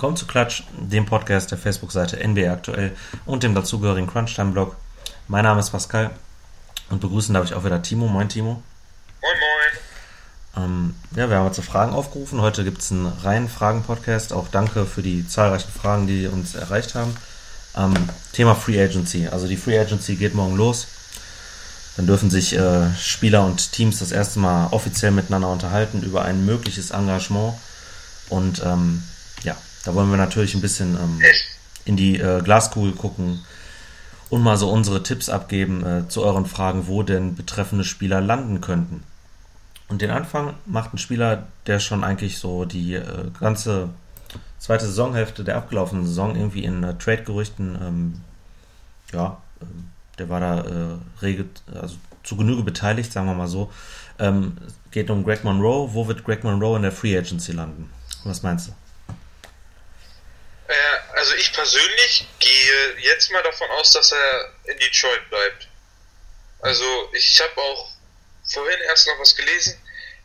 willkommen zu Klatsch, dem Podcast der Facebook-Seite NBA aktuell und dem dazugehörigen Crunchtime-Blog. Mein Name ist Pascal und begrüßen darf ich auch wieder Timo. Moin Timo. Moin moin. Ähm, ja, wir haben jetzt Fragen aufgerufen. Heute gibt es einen reinen Fragen-Podcast. Auch danke für die zahlreichen Fragen, die uns erreicht haben. Ähm, Thema Free Agency. Also die Free Agency geht morgen los. Dann dürfen sich äh, Spieler und Teams das erste Mal offiziell miteinander unterhalten über ein mögliches Engagement. Und ähm, da wollen wir natürlich ein bisschen ähm, in die äh, Glaskugel gucken und mal so unsere Tipps abgeben äh, zu euren Fragen, wo denn betreffende Spieler landen könnten. Und den Anfang macht ein Spieler, der schon eigentlich so die äh, ganze zweite Saisonhälfte der abgelaufenen Saison irgendwie in äh, Trade-Gerüchten, ähm, ja, ähm, der war da äh, rege, also zu Genüge beteiligt, sagen wir mal so. Ähm, geht um Greg Monroe. Wo wird Greg Monroe in der Free Agency landen? Was meinst du? Äh, also ich persönlich gehe jetzt mal davon aus, dass er in Detroit bleibt. Also ich habe auch vorhin erst noch was gelesen,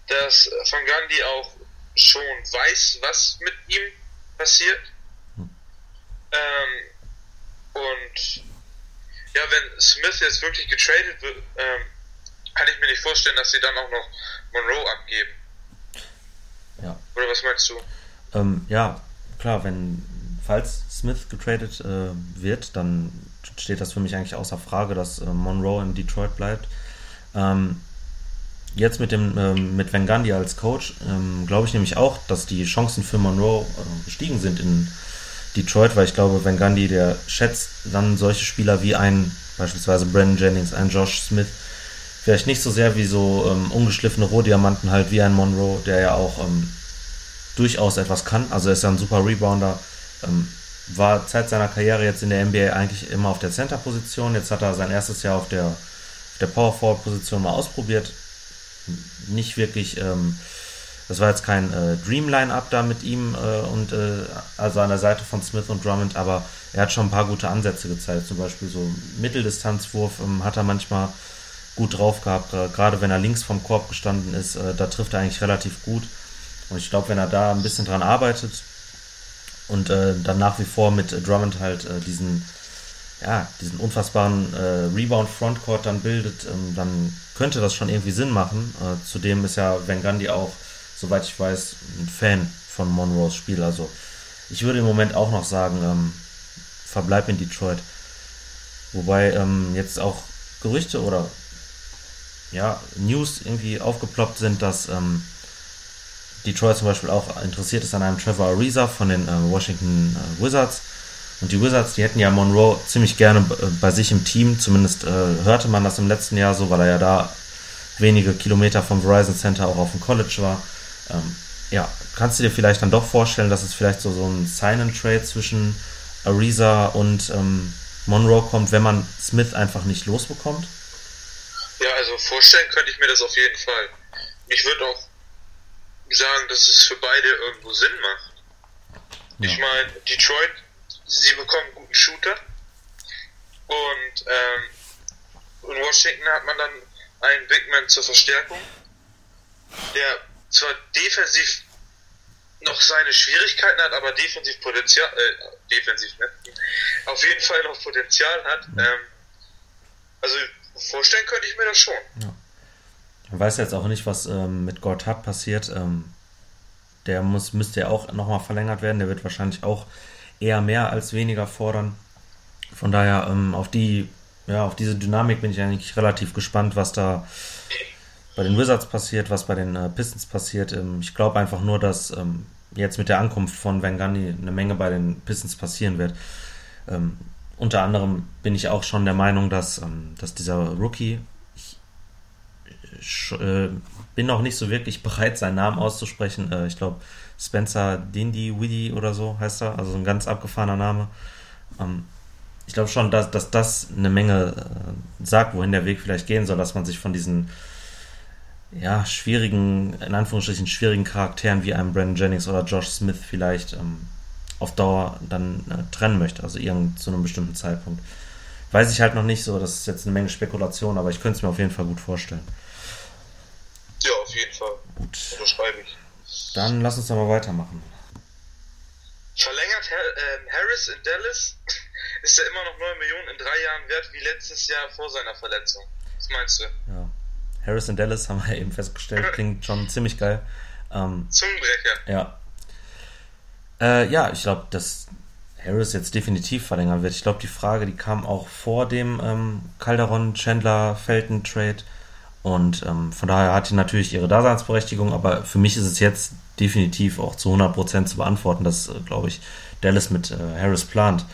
dass Van Gandhi auch schon weiß, was mit ihm passiert. Hm. Ähm, und ja, wenn Smith jetzt wirklich getradet wird, ähm, kann ich mir nicht vorstellen, dass sie dann auch noch Monroe abgeben. Ja. Oder was meinst du? Ähm, ja, klar, wenn falls Smith getradet äh, wird, dann steht das für mich eigentlich außer Frage, dass äh, Monroe in Detroit bleibt. Ähm, jetzt mit dem ähm, mit Van Gundy als Coach ähm, glaube ich nämlich auch, dass die Chancen für Monroe äh, gestiegen sind in Detroit, weil ich glaube, Van Gundy, der schätzt dann solche Spieler wie ein beispielsweise Brandon Jennings, ein Josh Smith, vielleicht nicht so sehr wie so ähm, ungeschliffene Rohdiamanten halt wie ein Monroe, der ja auch ähm, durchaus etwas kann. Also er ist ja ein super Rebounder. Ähm, war Zeit seiner Karriere jetzt in der NBA eigentlich immer auf der Center-Position. Jetzt hat er sein erstes Jahr auf der, der Power Forward-Position mal ausprobiert. Nicht wirklich, ähm, das war jetzt kein äh, Dream-Line-Up da mit ihm äh, und äh, also an der Seite von Smith und Drummond, aber er hat schon ein paar gute Ansätze gezeigt. Zum Beispiel so Mitteldistanzwurf ähm, hat er manchmal gut drauf gehabt, gerade wenn er links vom Korb gestanden ist, äh, da trifft er eigentlich relativ gut. Und ich glaube, wenn er da ein bisschen dran arbeitet und äh, dann nach wie vor mit Drummond halt äh, diesen, ja, diesen unfassbaren äh, Rebound-Frontcourt dann bildet, ähm, dann könnte das schon irgendwie Sinn machen. Äh, zudem ist ja Van Gundy auch, soweit ich weiß, ein Fan von Monroes Spiel. Also ich würde im Moment auch noch sagen, ähm, verbleib in Detroit. Wobei ähm, jetzt auch Gerüchte oder ja, News irgendwie aufgeploppt sind, dass ähm, Detroit zum Beispiel auch interessiert ist an einem Trevor Ariza von den äh, Washington äh, Wizards. Und die Wizards, die hätten ja Monroe ziemlich gerne äh, bei sich im Team. Zumindest äh, hörte man das im letzten Jahr so, weil er ja da wenige Kilometer vom Verizon Center auch auf dem College war. Ähm, ja, kannst du dir vielleicht dann doch vorstellen, dass es vielleicht so, so ein Sign-and-Trade zwischen Ariza und ähm, Monroe kommt, wenn man Smith einfach nicht losbekommt? Ja, also vorstellen könnte ich mir das auf jeden Fall. Ich würde auch sagen, dass es für beide irgendwo Sinn macht. Ja. Ich meine, Detroit, sie bekommen einen guten Shooter und ähm, in Washington hat man dann einen Big Man zur Verstärkung, der zwar defensiv noch seine Schwierigkeiten hat, aber defensiv Potenzial, äh, defensiv, ne? Auf jeden Fall noch Potenzial hat. Ähm, also vorstellen könnte ich mir das schon. Ja. Man weiß jetzt auch nicht, was ähm, mit Gortat passiert. Ähm, der muss, müsste ja auch nochmal verlängert werden. Der wird wahrscheinlich auch eher mehr als weniger fordern. Von daher ähm, auf die, ja, auf diese Dynamik bin ich eigentlich relativ gespannt, was da bei den Wizards passiert, was bei den äh, Pistons passiert. Ähm, ich glaube einfach nur, dass ähm, jetzt mit der Ankunft von Van Gundy eine Menge bei den Pistons passieren wird. Ähm, unter anderem bin ich auch schon der Meinung, dass, ähm, dass dieser Rookie, äh, bin noch nicht so wirklich bereit, seinen Namen auszusprechen. Äh, ich glaube, Spencer Dindy Widdy oder so heißt er, also ein ganz abgefahrener Name. Ähm, ich glaube schon, dass, dass das eine Menge äh, sagt, wohin der Weg vielleicht gehen soll, dass man sich von diesen ja, schwierigen, in Anführungsstrichen schwierigen Charakteren wie einem Brandon Jennings oder Josh Smith vielleicht ähm, auf Dauer dann äh, trennen möchte, also irgend zu einem bestimmten Zeitpunkt. Weiß ich halt noch nicht so, das ist jetzt eine Menge Spekulation, aber ich könnte es mir auf jeden Fall gut vorstellen. Auf jeden Fall. Gut. Unterschreibe ich. Dann lass uns mal weitermachen. verlängert ähm, Harris in Dallas, ist er immer noch 9 Millionen in drei Jahren wert wie letztes Jahr vor seiner Verletzung. Was meinst du? Ja. Harris in Dallas haben wir eben festgestellt, klingt schon ziemlich geil. Ähm, Zungenbrecher. Ja. Äh, ja, ich glaube, dass Harris jetzt definitiv verlängern wird. Ich glaube, die Frage, die kam auch vor dem ähm, Calderon-Chandler-Felton-Trade. Und ähm, von daher hat die natürlich ihre Daseinsberechtigung, aber für mich ist es jetzt definitiv auch zu 100% zu beantworten, dass, äh, glaube ich, Dallas mit äh, Harris plant.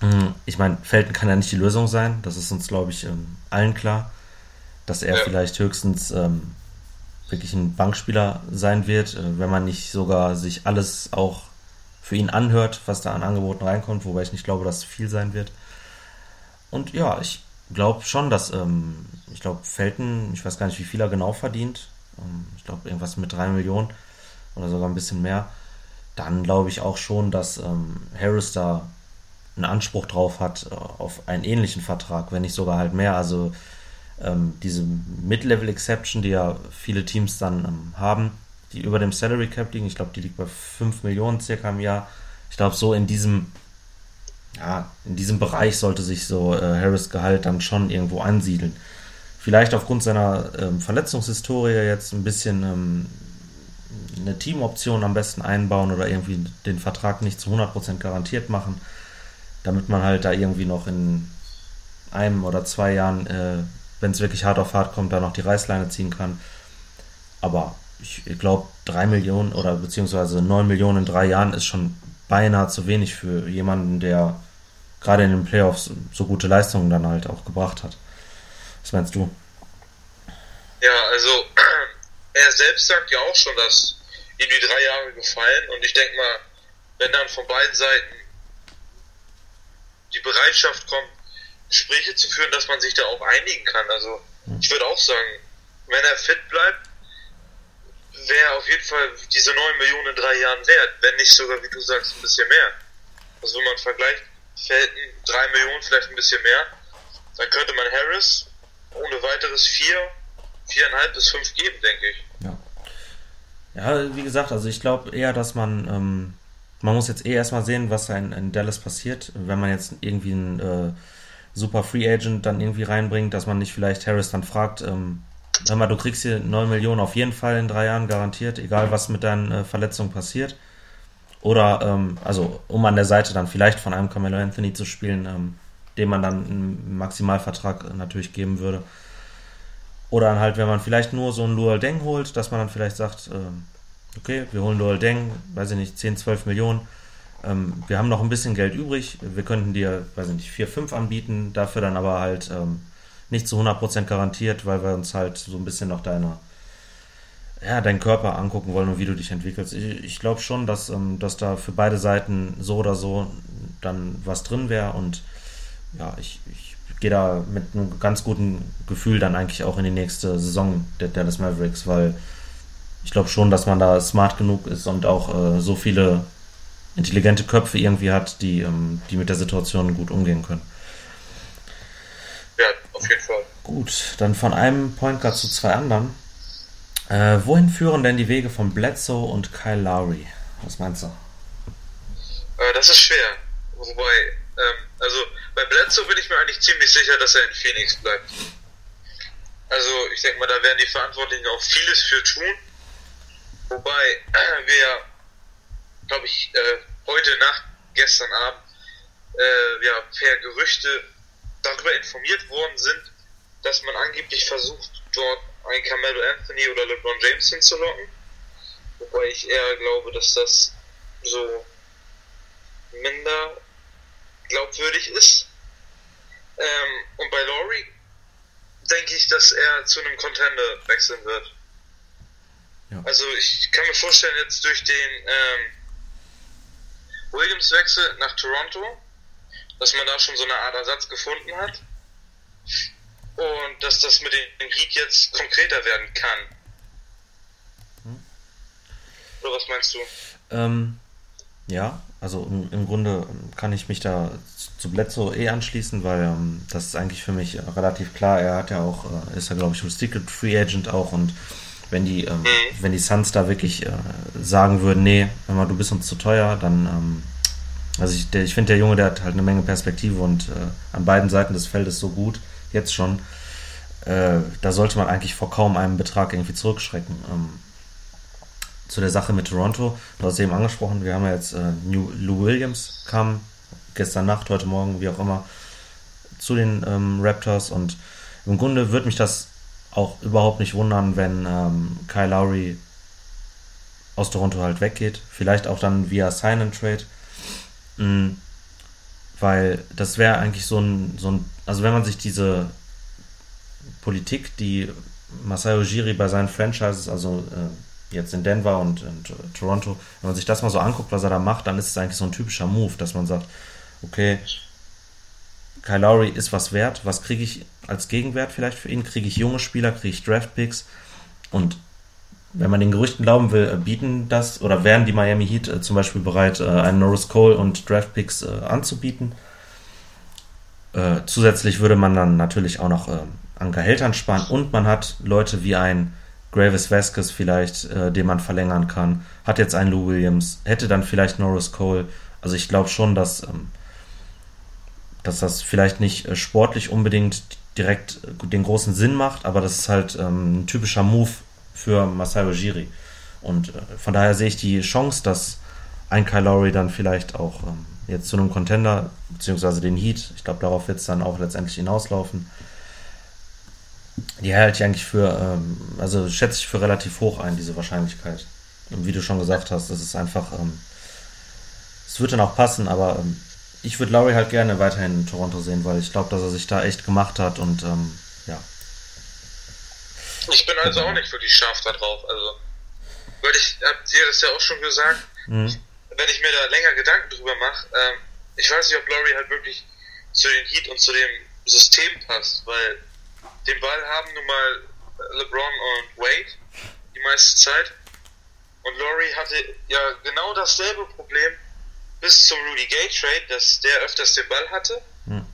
Mhm. Ich meine, Felton kann ja nicht die Lösung sein, das ist uns, glaube ich, ähm, allen klar, dass er ja. vielleicht höchstens ähm, wirklich ein Bankspieler sein wird, äh, wenn man nicht sogar sich alles auch für ihn anhört, was da an Angeboten reinkommt, wobei ich nicht glaube, dass viel sein wird. Und ja, ich glaube schon, dass, ähm, ich glaube, Felton, ich weiß gar nicht, wie viel er genau verdient. Ähm, ich glaube, irgendwas mit 3 Millionen oder sogar ein bisschen mehr. Dann glaube ich auch schon, dass ähm, Harris da einen Anspruch drauf hat äh, auf einen ähnlichen Vertrag, wenn nicht sogar halt mehr. Also ähm, diese Mid-Level-Exception, die ja viele Teams dann ähm, haben, die über dem Salary Cap liegen, ich glaube, die liegt bei 5 Millionen circa im Jahr. Ich glaube, so in diesem ja, in diesem Bereich sollte sich so äh, Harris Gehalt dann schon irgendwo ansiedeln. Vielleicht aufgrund seiner ähm, Verletzungshistorie jetzt ein bisschen ähm, eine Teamoption am besten einbauen oder irgendwie den Vertrag nicht zu 100% garantiert machen, damit man halt da irgendwie noch in einem oder zwei Jahren, äh, wenn es wirklich hart auf hart kommt, da noch die Reißleine ziehen kann. Aber ich glaube, drei Millionen oder beziehungsweise neun Millionen in drei Jahren ist schon beinahe zu wenig für jemanden, der gerade in den Playoffs so gute Leistungen dann halt auch gebracht hat. Was meinst du? Ja, also er selbst sagt ja auch schon, dass ihm die drei Jahre gefallen und ich denke mal, wenn dann von beiden Seiten die Bereitschaft kommt, Gespräche zu führen, dass man sich da auch einigen kann. Also hm. ich würde auch sagen, wenn er fit bleibt, wäre auf jeden Fall diese 9 Millionen in drei Jahren wert, wenn nicht sogar, wie du sagst, ein bisschen mehr. Also wenn man vergleicht, Felton 3 Millionen, vielleicht ein bisschen mehr, dann könnte man Harris ohne weiteres 4, 4,5 bis 5 geben, denke ich. Ja. Ja, wie gesagt, also ich glaube eher, dass man, ähm, man muss jetzt eh erstmal sehen, was in, in, Dallas passiert. Wenn man jetzt irgendwie einen äh, super Free Agent dann irgendwie reinbringt, dass man nicht vielleicht Harris dann fragt, ähm, Sag mal, du kriegst hier 9 Millionen auf jeden Fall in drei Jahren garantiert, egal was mit deinen äh, Verletzungen passiert. Oder, ähm, also, um an der Seite dann vielleicht von einem Carmelo Anthony zu spielen, ähm, dem man dann Maximalvertrag natürlich geben würde. Oder dann halt, wenn man vielleicht nur so einen Luol Deng holt, dass man dann vielleicht sagt, äh, okay, wir holen Luol Deng, weiß ich nicht, 10, 12 Millionen. Ähm, wir haben noch ein bisschen Geld übrig, wir könnten dir, weiß ich nicht, 4, 5 anbieten, dafür dann aber halt ähm, nicht zu 100% garantiert, weil wir uns halt so ein bisschen noch deine, ja, deinen Körper angucken wollen und wie du dich entwickelst. Ich, ich glaube schon, dass, ähm, dass da für beide Seiten so oder so dann was drin wäre und ja, ich, ich gehe da mit einem ganz guten Gefühl dann eigentlich auch in die nächste Saison der Dallas Mavericks, weil ich glaube schon, dass man da smart genug ist und auch äh, so viele intelligente Köpfe irgendwie hat, die, ähm, die mit der Situation gut umgehen können. Ja, auf jeden Fall. Gut, dann von einem Point Guard zu zwei anderen. Äh, wohin führen denn die Wege von Bledsoe und Kyle Lowry? Was meinst du? Äh, das ist schwer. Wobei, ähm, also bei Bledsoe bin ich mir eigentlich ziemlich sicher, dass er in Phoenix bleibt. Also ich denke mal, da werden die Verantwortlichen auch vieles für tun. Wobei äh, wir, glaube ich, äh, heute Nacht, gestern Abend, äh, ja, per Gerüchte darüber informiert worden sind, dass man angeblich versucht, dort einen Carmelo Anthony oder LeBron James hinzulocken. Wobei ich eher glaube, dass das so minder glaubwürdig ist. Ähm, und bei Laurie denke ich, dass er zu einem Contender wechseln wird. Ja. Also ich kann mir vorstellen, jetzt durch den ähm, Williams-Wechsel nach Toronto, dass man da schon so eine Art Ersatz gefunden hat und dass das mit dem Krieg jetzt konkreter werden kann. Hm. Oder was meinst du? Ähm, ja, also im, im, Grunde kann ich mich da zu Bledsoe eh anschließen, weil ähm, das ist eigentlich für mich relativ klar. Er hat ja auch, äh, ist ja glaube ich Restricted Free Agent auch und wenn die, ähm, mhm. wenn die Suns da wirklich äh, sagen würden, nee, mal, du bist uns zu teuer, dann, ähm, also ich, ich finde, der Junge, der hat halt eine Menge Perspektive und äh, an beiden Seiten des Feldes so gut, jetzt schon, äh, da sollte man eigentlich vor kaum einem Betrag irgendwie zurückschrecken. Ähm, zu der Sache mit Toronto, du hast eben angesprochen, wir haben ja jetzt äh, New, Lou Williams kam gestern Nacht, heute Morgen, wie auch immer, zu den ähm, Raptors und im Grunde würde mich das auch überhaupt nicht wundern, wenn ähm, Kyle Lowry aus Toronto halt weggeht. Vielleicht auch dann via Sign and Trade. Mhm. Weil das wäre eigentlich so ein, so ein, also wenn man sich diese Politik, die Masayo Ujiri bei seinen Franchises, also äh, jetzt in Denver und in Toronto, wenn man sich das mal so anguckt, was er da macht, dann ist es eigentlich so ein typischer Move, dass man sagt, okay, Kyle Lowry ist was wert, was kriege ich als Gegenwert vielleicht für ihn? Kriege ich junge Spieler, kriege ich Draftpicks und wenn man den Gerüchten glauben will, äh, bieten das oder wären die Miami Heat äh, zum Beispiel bereit, äh, einen Norris Cole und Draftpicks anzubieten. Zusätzlich würde man dann natürlich auch noch an Gehältern sparen und man hat Leute wie ein Gravis Vasquez vielleicht, den man verlängern kann, hat jetzt einen Lou Williams, hätte dann vielleicht Norris Cole. Also ich glaube schon, dass ähm, dass das vielleicht nicht äh, sportlich unbedingt direkt äh, den großen Sinn macht, aber das ist halt ähm, ein typischer Move für Masayo Ujiri. Und äh, von daher sehe ich die Chance, dass ein Kyle Lowry dann vielleicht auch ähm, jetzt zu einem Contender, beziehungsweise den Heat, ich glaube, darauf wird es dann auch letztendlich hinauslaufen, die halte ich eigentlich für, ähm, also schätze ich für relativ hoch ein, diese Wahrscheinlichkeit. Und wie du schon gesagt hast, das ist einfach, ähm, es wird dann auch passen, aber ähm, ich würde Lowry halt gerne weiterhin in Toronto sehen, weil ich glaube, dass er sich da echt gemacht hat und ähm, ja. Ich bin also auch nicht wirklich scharf da drauf. Also, weil ich hab dir das ja auch schon gesagt, mhm. wenn ich mir da länger Gedanken drüber mache, ähm, ich weiß nicht, ob Lowry halt wirklich zu den Heat und zu dem System passt, weil den Ball haben nun mal LeBron und Wade die meiste Zeit. Und Laurie hatte ja genau dasselbe Problem bis zum Rudy Gay Trade, dass der öfters den Ball hatte. Hm.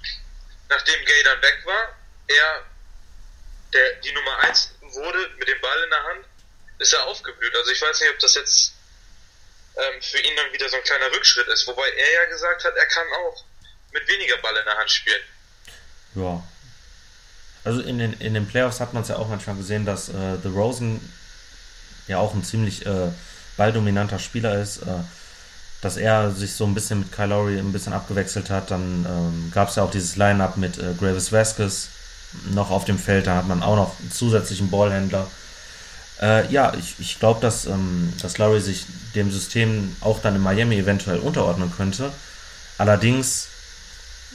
Nachdem Gay dann weg war, er der, die Nummer 1 wurde mit dem Ball in der Hand, ist er aufgeblüht. Also ich weiß nicht, ob das jetzt ähm, für ihn dann wieder so ein kleiner Rückschritt ist. Wobei er ja gesagt hat, er kann auch mit weniger Ball in der Hand spielen. Ja. Also in den, in den Playoffs hat man es ja auch manchmal gesehen, dass äh, The Rosen ja auch ein ziemlich äh, balldominanter Spieler ist. Äh, dass er sich so ein bisschen mit Kyle Lowry ein bisschen abgewechselt hat. Dann ähm, gab es ja auch dieses Line-Up mit äh, Gravis Vasquez noch auf dem Feld. Da hat man auch noch einen zusätzlichen Ballhändler. Äh, ja, ich, ich glaube, dass, ähm, dass Lowry sich dem System auch dann in Miami eventuell unterordnen könnte. Allerdings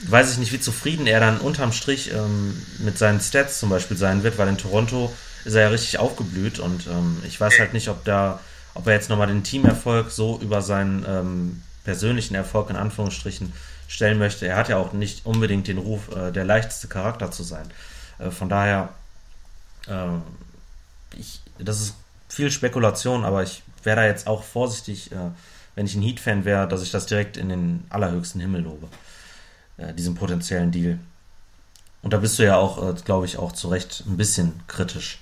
weiß ich nicht, wie zufrieden er dann unterm Strich ähm, mit seinen Stats zum Beispiel sein wird, weil in Toronto ist er ja richtig aufgeblüht und ähm, ich weiß halt nicht, ob da ob er jetzt nochmal den Teamerfolg so über seinen ähm, persönlichen Erfolg in Anführungsstrichen stellen möchte. Er hat ja auch nicht unbedingt den Ruf, äh, der leichteste Charakter zu sein. Äh, von daher, äh, ich, das ist viel Spekulation, aber ich wäre da jetzt auch vorsichtig, äh, wenn ich ein Heat-Fan wäre, dass ich das direkt in den allerhöchsten Himmel lobe. Äh, diesen potenziellen Deal. Und da bist du ja auch, äh, glaube ich, auch zu Recht ein bisschen kritisch.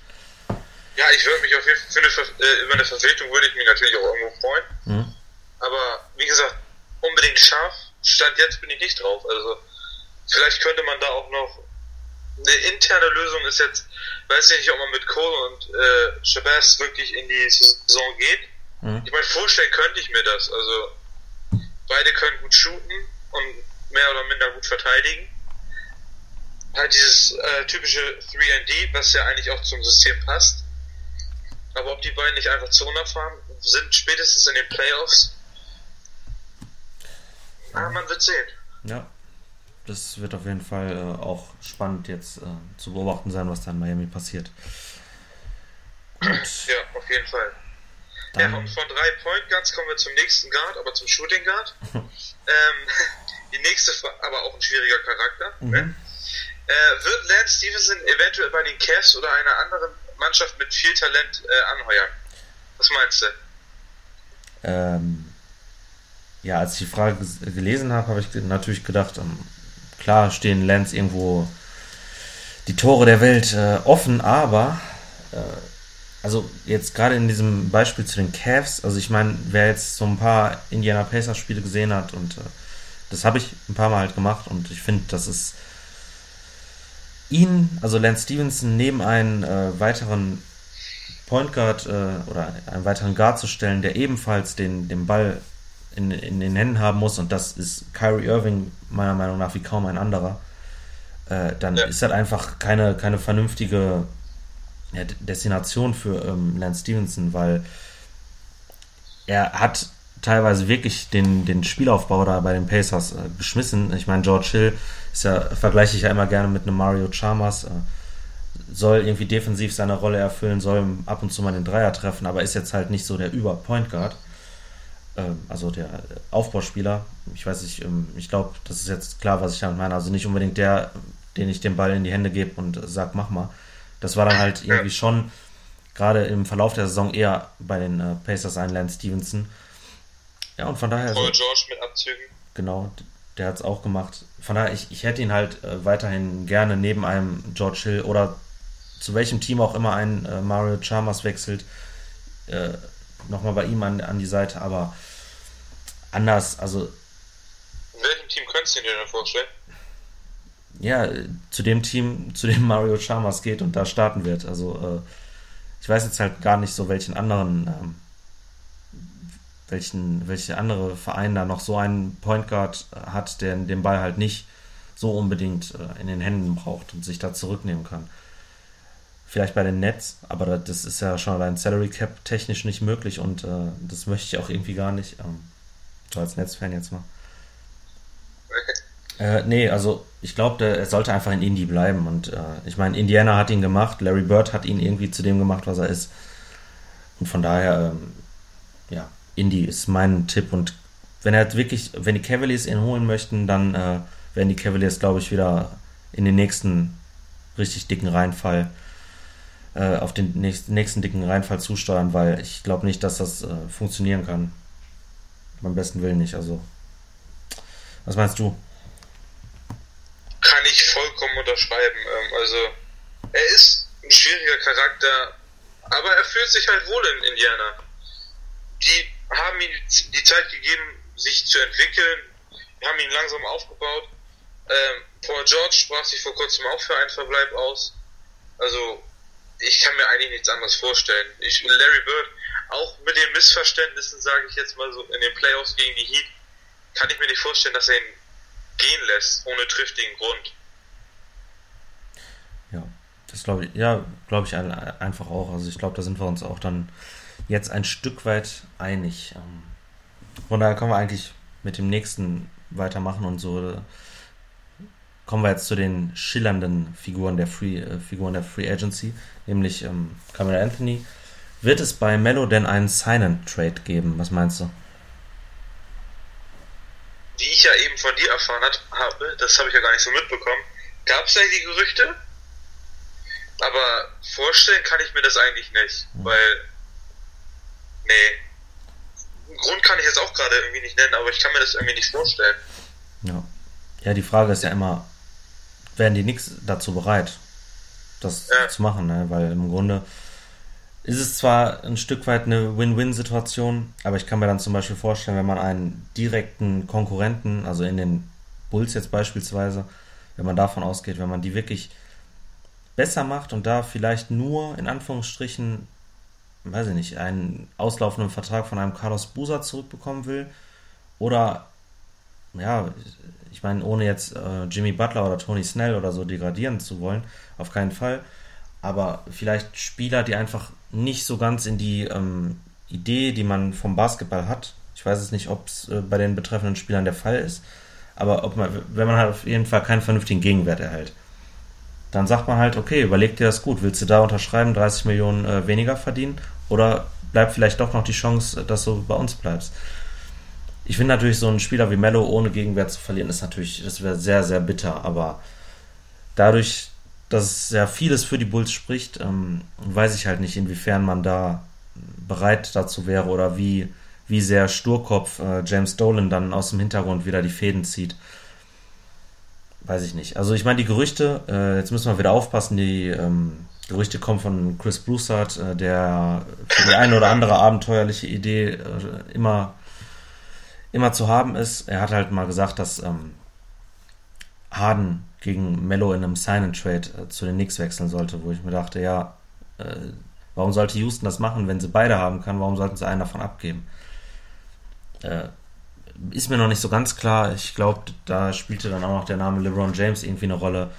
Ja, ich würde mich auf jeden Fall für eine, äh, über eine Vertretung würde ich mich natürlich auch irgendwo freuen. Mhm. Aber wie gesagt, unbedingt scharf, Stand jetzt bin ich nicht drauf. Also vielleicht könnte man da auch noch eine interne Lösung ist jetzt, weiß ich nicht, ob man mit Cole und äh, Shabazz wirklich in die Saison geht. Mhm. Ich meine, vorstellen könnte ich mir das. Also beide können gut shooten und mehr oder minder gut verteidigen. Halt dieses äh, typische 3D, was ja eigentlich auch zum System passt. Aber ob die beiden nicht einfach zu unerfahren sind, spätestens in den Playoffs, ja. man wird sehen. Ja, das wird auf jeden Fall äh, auch spannend jetzt äh, zu beobachten sein, was da in Miami passiert. Gut. Ja, auf jeden Fall. Ja, von, von drei Point Guards kommen wir zum nächsten Guard, aber zum Shooting Guard. ähm, die nächste, aber auch ein schwieriger Charakter. Mhm. Ne? Äh, wird Lance Stevenson eventuell bei den Cavs oder einer anderen Mannschaft mit viel Talent äh, anheuern. Was meinst du? Ähm, ja, als ich die Frage gelesen habe, habe ich natürlich gedacht, ähm, klar stehen Lens irgendwo die Tore der Welt äh, offen, aber äh, also jetzt gerade in diesem Beispiel zu den Cavs, also ich meine, wer jetzt so ein paar Indiana Pacers Spiele gesehen hat und äh, das habe ich ein paar Mal halt gemacht und ich finde, das ist ihn, also Lance Stevenson, neben einen äh, weiteren Point Guard äh, oder einen weiteren Guard zu stellen, der ebenfalls den, den Ball in, in den Händen haben muss und das ist Kyrie Irving meiner Meinung nach wie kaum ein anderer, äh, dann ja. ist das einfach keine, keine vernünftige Destination für ähm, Lance Stevenson, weil er hat teilweise wirklich den, den Spielaufbau da bei den Pacers äh, geschmissen. Ich meine, George Hill ist ja, vergleiche ich ja immer gerne mit einem Mario Chalmers, äh, soll irgendwie defensiv seine Rolle erfüllen, soll ab und zu mal den Dreier treffen, aber ist jetzt halt nicht so der Über-Point Guard, äh, also der Aufbauspieler. Ich weiß nicht, ähm, ich glaube, das ist jetzt klar, was ich damit meine. Also nicht unbedingt der, den ich den Ball in die Hände gebe und sag, mach mal. Das war dann halt irgendwie schon gerade im Verlauf der Saison eher bei den äh, Pacers ein Lance Stevenson. Ja, und von daher. Paul George mit Abzügen. Genau, der hat es auch gemacht. Von daher, ich, ich hätte ihn halt äh, weiterhin gerne neben einem George Hill oder zu welchem Team auch immer ein äh, Mario Chalmers wechselt, äh, nochmal bei ihm an, an die Seite, aber anders, also. In welchem Team könntest du dir denn vorstellen? Ja, zu dem Team, zu dem Mario Chalmers geht und da starten wird. Also äh, ich weiß jetzt halt gar nicht so, welchen anderen, ähm, welchen, welche andere Verein da noch so einen Point Guard hat, der den Ball halt nicht so unbedingt äh, in den Händen braucht und sich da zurücknehmen kann. Vielleicht bei den Nets, aber das ist ja schon allein Salary Cap technisch nicht möglich und äh, das möchte ich auch irgendwie gar nicht. Ähm, so als Nets-Fan jetzt mal. Äh, nee, also ich glaube, er sollte einfach in Indy bleiben. Und äh, ich meine, Indiana hat ihn gemacht, Larry Bird hat ihn irgendwie zu dem gemacht, was er ist. Und von daher, ähm, ja, Indy ist mein Tipp. Und wenn er wirklich, wenn die Cavaliers ihn holen möchten, dann äh, werden die Cavaliers, glaube ich, wieder in den nächsten richtig dicken Reinfall, äh, auf den nächsten, nächsten dicken Reinfall zusteuern, weil ich glaube nicht, dass das äh, funktionieren kann. Beim besten Willen nicht. Also, was meinst du? Kann ich vollkommen unterschreiben. Ähm, also, er ist ein schwieriger Charakter, aber er fühlt sich halt wohl in Indiana. Die haben ihm die Zeit gegeben, sich zu entwickeln, haben ihn langsam aufgebaut. Ähm, Paul George sprach sich vor kurzem auch für einen Verbleib aus. Also, ich kann mir eigentlich nichts anderes vorstellen. Ich, Larry Bird, auch mit den Missverständnissen, sage ich jetzt mal so, in den Playoffs gegen die Heat, kann ich mir nicht vorstellen, dass er ihn gehen lässt, ohne triftigen Grund. Ja, das glaube ich, ja, glaube ich einfach auch. Also ich glaube, da sind wir uns auch dann jetzt ein Stück weit einig. Ähm, von daher können wir eigentlich mit dem nächsten weitermachen und so äh, kommen wir jetzt zu den schillernden Figuren der Free, äh, Figuren der Free Agency, nämlich ähm, Camera Anthony. Wird es bei Mello denn einen Sign-and-Trade geben? Was meinst du? Die ich ja eben von dir erfahren hat, habe, das habe ich ja gar nicht so mitbekommen, gab es ja die Gerüchte, aber vorstellen kann ich mir das eigentlich nicht, hm. weil, nee, einen Grund kann ich jetzt auch gerade irgendwie nicht nennen, aber ich kann mir das irgendwie nicht vorstellen. Ja, ja die Frage ist ja immer, werden die nichts dazu bereit, das ja. zu machen, ne? weil im Grunde ist es zwar ein Stück weit eine Win-Win-Situation, aber ich kann mir dann zum Beispiel vorstellen, wenn man einen direkten Konkurrenten, also in den Bulls jetzt beispielsweise, wenn man davon ausgeht, wenn man die wirklich besser macht und da vielleicht nur in Anführungsstrichen, weiß ich nicht, einen auslaufenden Vertrag von einem Carlos Busa zurückbekommen will oder ja, ich meine, ohne jetzt äh, Jimmy Butler oder Tony Snell oder so degradieren zu wollen, auf keinen Fall, aber vielleicht Spieler, die einfach nicht so ganz in die ähm, Idee, die man vom Basketball hat. Ich weiß es nicht, ob es äh, bei den betreffenden Spielern der Fall ist, aber ob man, wenn man halt auf jeden Fall keinen vernünftigen Gegenwert erhält, dann sagt man halt, okay, überleg dir das gut, willst du da unterschreiben, 30 Millionen äh, weniger verdienen oder bleibt vielleicht doch noch die Chance, dass du bei uns bleibst. Ich finde natürlich, so einen Spieler wie Mello ohne Gegenwert zu verlieren, ist natürlich, das wäre sehr, sehr bitter, aber dadurch, dass ja vieles für die Bulls spricht, ähm, weiß ich halt nicht, inwiefern man da bereit dazu wäre oder wie, wie sehr Sturkopf äh, James Dolan dann aus dem Hintergrund wieder die Fäden zieht. Weiß ich nicht. Also ich meine, die Gerüchte, äh, jetzt müssen wir wieder aufpassen, die, ähm, Gerüchte kommen von Chris Broussard, äh, der für die eine oder andere abenteuerliche Idee äh, immer, immer zu haben ist. Er hat halt mal gesagt, dass ähm, Harden gegen Mello in einem Sign-and-Trade äh, zu den Knicks wechseln sollte, wo ich mir dachte, ja, äh, warum sollte Houston das machen, wenn sie beide haben kann? Warum sollten sie einen davon abgeben? Äh, ist mir noch nicht so ganz klar. Ich glaube, da spielte dann auch noch der Name LeBron James irgendwie eine Rolle.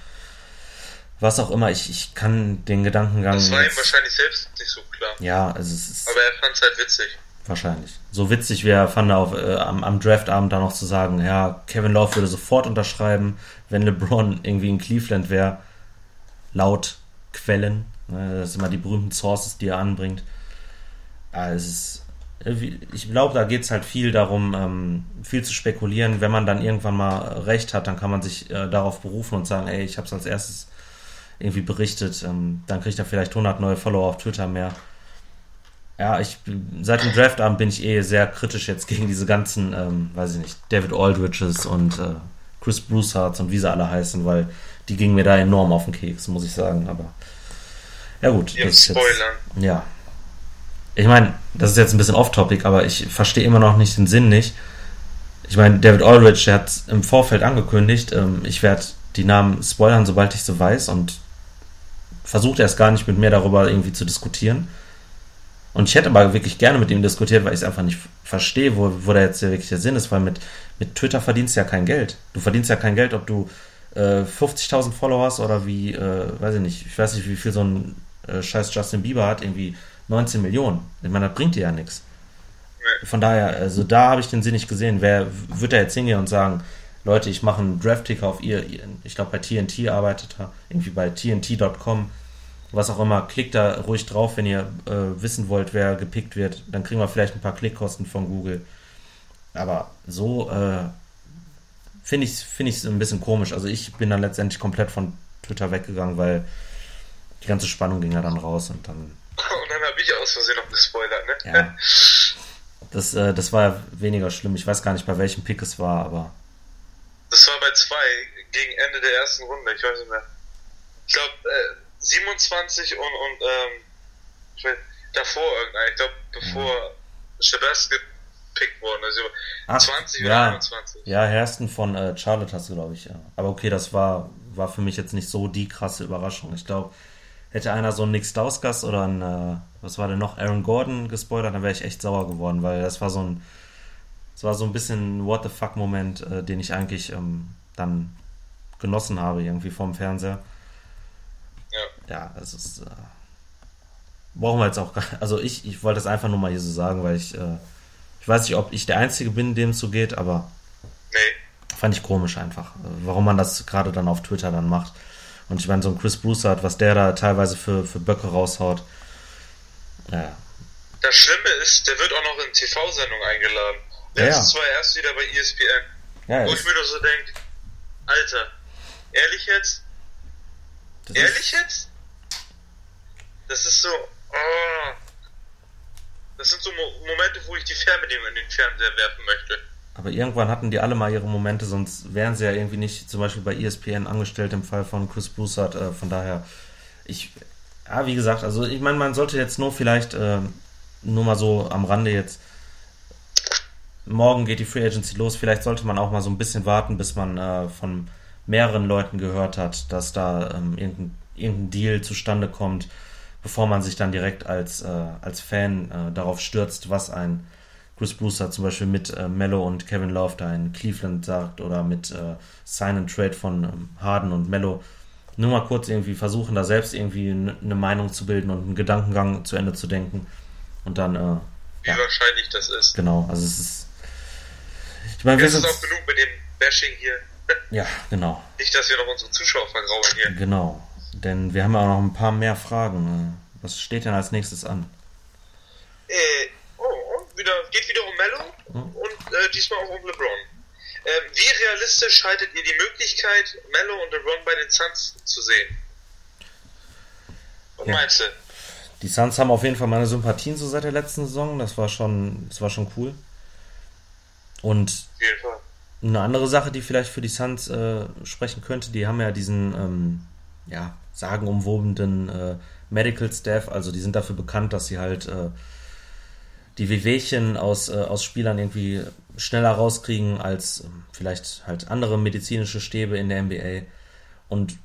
Was auch immer, ich, ich kann den Gedankengang. Das war ihm wahrscheinlich selbst nicht so klar. Ja, also es ist. Aber er fand es halt witzig. Wahrscheinlich. So witzig er fand, auf, äh, am, am Draftabend da noch zu sagen, ja, Kevin Love würde sofort unterschreiben, wenn LeBron irgendwie in Cleveland wäre. Laut Quellen. Ne, das sind immer die berühmten Sources, die er anbringt. Ja, es ist ich glaube, da geht es halt viel darum, ähm, viel zu spekulieren. Wenn man dann irgendwann mal recht hat, dann kann man sich äh, darauf berufen und sagen, ey, ich habe es als erstes irgendwie berichtet. Ähm, dann kriegt er vielleicht 100 neue Follower auf Twitter mehr. Ja, ich seit dem Draftabend bin ich eh sehr kritisch jetzt gegen diese ganzen, ähm, weiß ich nicht, David Aldridges und äh, Chris Broussards und wie sie alle heißen, weil die gingen mir da enorm auf den Keks, muss ich sagen. Aber ja gut. Jetzt, ja, ich meine, das ist jetzt ein bisschen off-topic, aber ich verstehe immer noch nicht den Sinn nicht. Ich meine, David Aldridge, der hat im Vorfeld angekündigt, ähm, ich werde die Namen spoilern, sobald ich so weiß und versucht erst gar nicht mit mir darüber irgendwie zu diskutieren. Und ich hätte aber wirklich gerne mit ihm diskutiert, weil ich es einfach nicht verstehe, wo, wo da jetzt wirklich der Sinn ist, weil mit, mit Twitter verdienst du ja kein Geld. Du verdienst ja kein Geld, ob du äh, 50.000 Follower hast oder wie, äh, weiß ich nicht, ich weiß nicht, wie viel so ein äh, scheiß Justin Bieber hat, irgendwie 19 Millionen. Ich meine, das bringt dir ja nichts. Von daher, also da habe ich den Sinn nicht gesehen. Wer wird da jetzt hingehen und sagen, Leute, ich mache einen Draft-Ticker auf ihr, ich glaube bei TNT arbeitet er, irgendwie bei TNT.com, was auch immer, klickt da ruhig drauf, wenn ihr äh, wissen wollt, wer gepickt wird. Dann kriegen wir vielleicht ein paar Klickkosten von Google. Aber so äh, finde ich es find ein bisschen komisch. Also ich bin dann letztendlich komplett von Twitter weggegangen, weil die ganze Spannung ging ja dann raus und dann Und dann habe ich aus Versehen noch gespoilert, ne? Ja. Das, äh, das war ja weniger schlimm. Ich weiß gar nicht, bei welchem Pick es war, aber. Das war bei zwei, gegen Ende der ersten Runde, ich weiß nicht mehr. Ich glaube, äh, 27 und, und ähm, ich weiß, davor irgendein, ich glaube, bevor ja. Shabazz gepickt worden also Ach, 20 oder ja. 21. Ja, Hersten von äh, Charlotte hast du, glaube ich, ja. Aber okay, das war, war für mich jetzt nicht so die krasse Überraschung. Ich glaube, hätte einer so einen Nick Stauskas oder ein, äh, was war denn noch, Aaron Gordon gespoilert, dann wäre ich echt sauer geworden, weil das war so ein, das war so ein bisschen What the fuck Moment, äh, den ich eigentlich ähm, dann genossen habe, irgendwie vorm Fernseher. Ja. Es ist, äh, brauchen wir jetzt auch, also ich, ich wollte das einfach nur mal hier so sagen, weil ich, äh, ich weiß nicht, ob ich der Einzige bin, dem es so geht, aber nee. fand ich komisch einfach, äh, warum man das gerade dann auf Twitter dann macht. Und ich meine, so ein Chris Bruce hat, was der da teilweise für, für Böcke raushaut. Ja. Das Schlimme ist, der wird auch noch in TV-Sendungen eingeladen. Letztens ja, ja. war er erst wieder bei ESPN. Ja, wo ich mir doch so denke, Alter, ehrlich jetzt? Das ehrlich jetzt? Das ist so, oh, das sind so Mo Momente, wo ich die Fernbedienung in den Fernseher werfen möchte. Aber irgendwann hatten die alle mal ihre Momente, sonst wären sie ja irgendwie nicht zum Beispiel bei ESPN angestellt im Fall von Chris Broussard. Äh, von daher, ich, ja, wie gesagt, also ich meine, man sollte jetzt nur vielleicht, äh, nur mal so am Rande jetzt, morgen geht die Free Agency los, vielleicht sollte man auch mal so ein bisschen warten, bis man äh, von mehreren Leuten gehört hat, dass da ähm, irgendein, irgendein Deal zustande kommt, bevor man sich dann direkt als, äh, als Fan äh, darauf stürzt, was ein Chris Brewster zum Beispiel mit äh, Mello und Kevin Love da in Cleveland sagt oder mit äh, Sign and Trade von ähm, Harden und Mello. Nur mal kurz irgendwie versuchen, da selbst irgendwie eine Meinung zu bilden und einen Gedankengang zu Ende zu denken. Und dann. Äh, Wie ja. wahrscheinlich das ist. Genau, also es ist. Ich meine, wir sind. auch genug mit dem Bashing hier. ja, genau. Nicht, dass wir noch unsere Zuschauer vergrauen hier. Genau. Denn wir haben ja auch noch ein paar mehr Fragen. Was steht denn als nächstes an? Äh, wieder, geht wieder um Mello hm. und äh, diesmal auch um LeBron. Ähm, wie realistisch haltet ihr die Möglichkeit, Mello und LeBron bei den Suns zu sehen? Was ja. meinst du? Die Suns haben auf jeden Fall meine Sympathien so seit der letzten Saison. Das war schon, das war schon cool. Und eine andere Sache, die vielleicht für die Suns äh, sprechen könnte, die haben ja diesen, ähm, ja, sagenumwobenen äh, Medical Staff. Also die sind dafür bekannt, dass sie halt äh, die Wehwehchen aus, äh, aus Spielern irgendwie schneller rauskriegen als äh, vielleicht halt andere medizinische Stäbe in der NBA. Und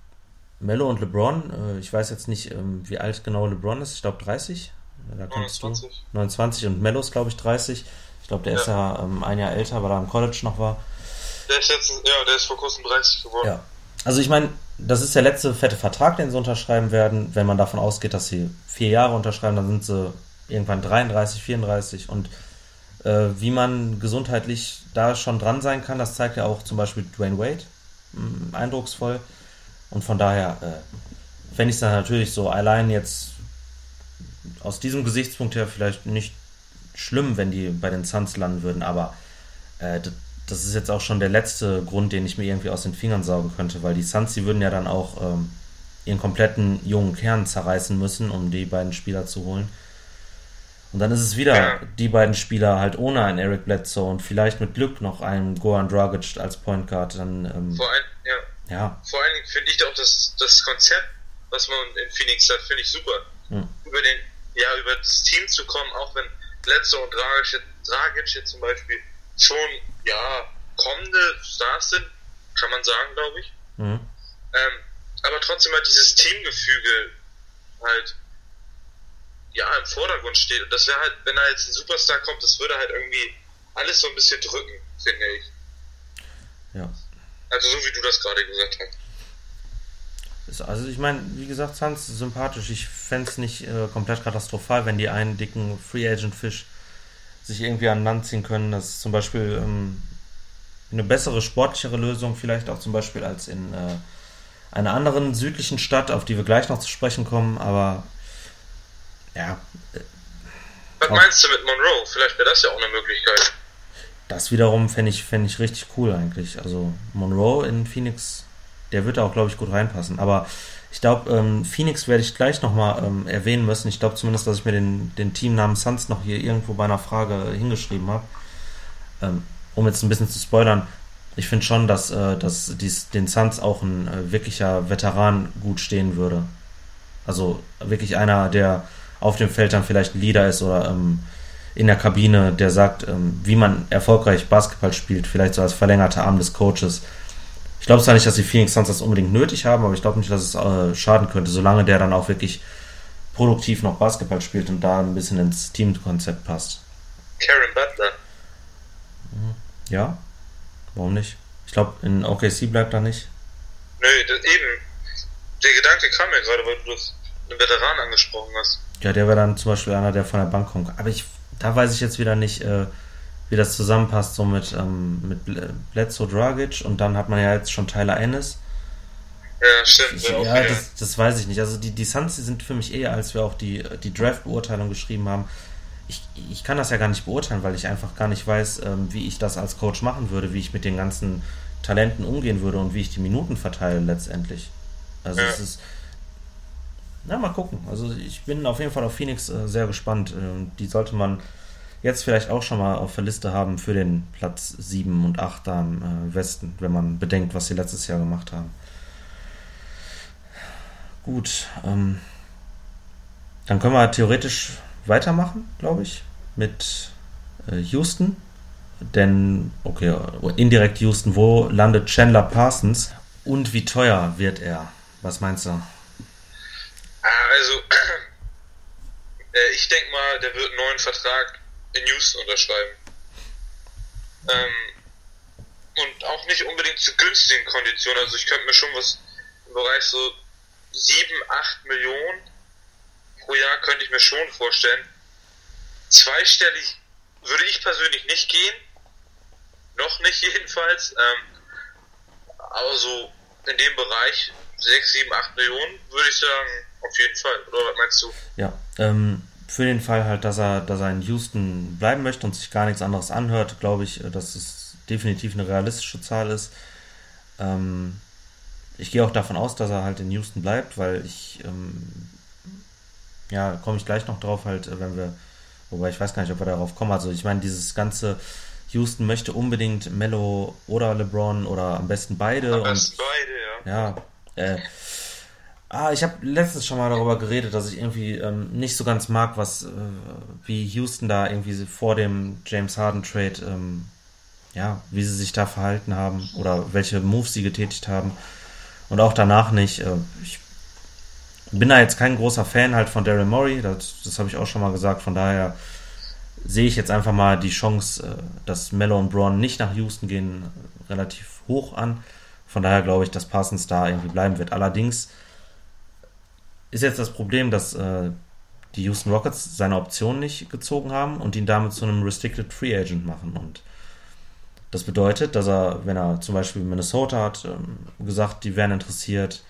Mello und LeBron, äh, ich weiß jetzt nicht, ähm, wie alt genau LeBron ist, ich glaube 30. Da 29. Du, 29 und Mello ist glaube ich 30. Ich glaube, der ja. ist ja ähm, ein Jahr älter, weil er im College noch war. Der ist jetzt, ja, der ist vor kurzem 30 geworden. Ja. Also ich meine, das ist der letzte fette Vertrag, den sie unterschreiben werden. Wenn man davon ausgeht, dass sie vier Jahre unterschreiben, dann sind sie irgendwann 33, 34 und äh, wie man gesundheitlich da schon dran sein kann, das zeigt ja auch zum Beispiel Dwayne Wade mh, mm, eindrucksvoll. Und von daher äh, fände ich es dann natürlich so allein jetzt aus diesem Gesichtspunkt her vielleicht nicht schlimm, wenn die bei den Suns landen würden, aber äh, das ist jetzt auch schon der letzte Grund, den ich mir irgendwie aus den Fingern saugen könnte, weil die Suns, die würden ja dann auch ähm, ihren kompletten jungen Kern zerreißen müssen, um die beiden Spieler zu holen. Und dann ist es wieder die beiden Spieler halt ohne einen Eric Bledsoe und vielleicht mit Glück noch einen Goran Dragic als Point Guard. Dann, ähm, Vor, ein, ja. Ja. Vor allen Dingen finde ich auch das, das Konzept, was man in Phoenix hat, finde ich super. Hm. Über den, ja, über das Team zu kommen, auch wenn Bledsoe und Dragic, Dragic jetzt zum Beispiel schon, ja, kommende Stars sind, kann man sagen, glaube ich. Mhm. Ähm, aber trotzdem halt dieses Teamgefüge halt ja im Vordergrund steht. Und das wäre halt, wenn da jetzt ein Superstar kommt, das würde halt irgendwie alles so ein bisschen drücken, finde ich. Ja. Also so wie du das gerade gesagt hast. Also ich meine, wie gesagt, Sans sympathisch. Ich fände es nicht äh, komplett katastrophal, wenn die einen dicken Free Agent Fisch sich irgendwie an Land ziehen können. Das ist zum Beispiel ähm, eine bessere, sportlichere Lösung, vielleicht auch zum Beispiel als in äh, einer anderen südlichen Stadt, auf die wir gleich noch zu sprechen kommen, aber ja. Was meinst du mit Monroe? Vielleicht wäre das ja auch eine Möglichkeit. Das wiederum fände ich, fänd ich richtig cool eigentlich. Also Monroe in Phoenix, der wird auch, glaube ich, gut reinpassen. Aber ich glaube, ähm, Phoenix werde ich gleich nochmal ähm, erwähnen müssen. Ich glaube zumindest, dass ich mir den, den Teamnamen Suns noch hier irgendwo bei einer Frage hingeschrieben habe. Ähm, um jetzt ein bisschen zu spoilern. Ich finde schon, dass, äh, dass dies, den Suns auch ein äh, wirklicher Veteran gut stehen würde. Also wirklich einer, der auf dem Feld dann vielleicht Leader ist oder ähm, in der Kabine, der sagt, ähm, wie man erfolgreich Basketball spielt, vielleicht so als verlängerter Arm des Coaches. Ich glaube zwar nicht, dass die Phoenix Suns das unbedingt nötig haben, aber ich glaube nicht, dass es äh, schaden könnte, solange der dann auch wirklich produktiv noch Basketball spielt und da ein bisschen ins Teamkonzept passt. Karen Butler. Mhm. Ja, warum nicht? Ich glaube, in OKC bleibt er nicht. Nö, eben. Der Gedanke kam mir gerade, weil du das einen Veteran angesprochen hast. Ja, der wäre dann zum Beispiel einer, der von der Bank kommt. Aber ich, da weiß ich jetzt wieder nicht, äh, wie das zusammenpasst, so mit, ähm, mit Bledsoe Dragic und dann hat man ja jetzt schon Tyler Ennis. Ja, stimmt. Ja, ja das, das, weiß ich nicht. Also die, die Suns die sind für mich eher, als wir auch die, die Draft-Beurteilung geschrieben haben. Ich, ich kann das ja gar nicht beurteilen, weil ich einfach gar nicht weiß, ähm, wie ich das als Coach machen würde, wie ich mit den ganzen Talenten umgehen würde und wie ich die Minuten verteile letztendlich. Also ja. es ist na, mal gucken. Also ich bin auf jeden Fall auf Phoenix äh, sehr gespannt. Äh, die sollte man jetzt vielleicht auch schon mal auf der Liste haben für den Platz 7 und 8 da im äh, Westen, wenn man bedenkt, was sie letztes Jahr gemacht haben. Gut, ähm, dann können wir theoretisch weitermachen, glaube ich, mit äh, Houston. Denn, okay, indirekt Houston, wo landet Chandler Parsons und wie teuer wird er? Was meinst du? Also, äh, ich denke mal, der wird einen neuen Vertrag in Houston unterschreiben. Ähm, und auch nicht unbedingt zu günstigen Konditionen. Also ich könnte mir schon was im Bereich so 7, 8 Millionen pro Jahr könnte ich mir schon vorstellen. Zweistellig würde ich persönlich nicht gehen. Noch nicht jedenfalls. Ähm, aber so in dem Bereich 6, 7, 8 Millionen würde ich sagen, auf jeden Fall, oder was meinst du? Ja, ähm, für den Fall halt, dass er, dass er in Houston bleiben möchte und sich gar nichts anderes anhört, glaube ich, äh, dass es definitiv eine realistische Zahl ist. Ähm, ich gehe auch davon aus, dass er halt in Houston bleibt, weil ich, ähm, ja, komme ich gleich noch drauf, halt, äh, wenn wir, wobei ich weiß gar nicht, ob wir darauf kommen. Also ich meine, dieses ganze Houston möchte unbedingt Mello oder LeBron oder am besten beide. Am besten beide, ja. Ja, äh, Ah, ich habe letztens schon mal darüber geredet, dass ich irgendwie ähm, nicht so ganz mag, was äh, wie Houston da irgendwie vor dem James Harden Trade, ähm, ja, wie sie sich da verhalten haben oder welche Moves sie getätigt haben und auch danach nicht. Äh, ich bin da jetzt kein großer Fan halt von Daryl Morey, das, das habe ich auch schon mal gesagt. Von daher sehe ich jetzt einfach mal die Chance, äh, dass Mello und Braun nicht nach Houston gehen, relativ hoch an. Von daher glaube ich, dass Parsons da irgendwie bleiben wird. Allerdings ist jetzt das Problem, dass äh, die Houston Rockets seine Option nicht gezogen haben und ihn damit zu einem Restricted Free Agent machen. Und das bedeutet, dass er, wenn er zum Beispiel Minnesota hat, ähm, gesagt, die wären interessiert.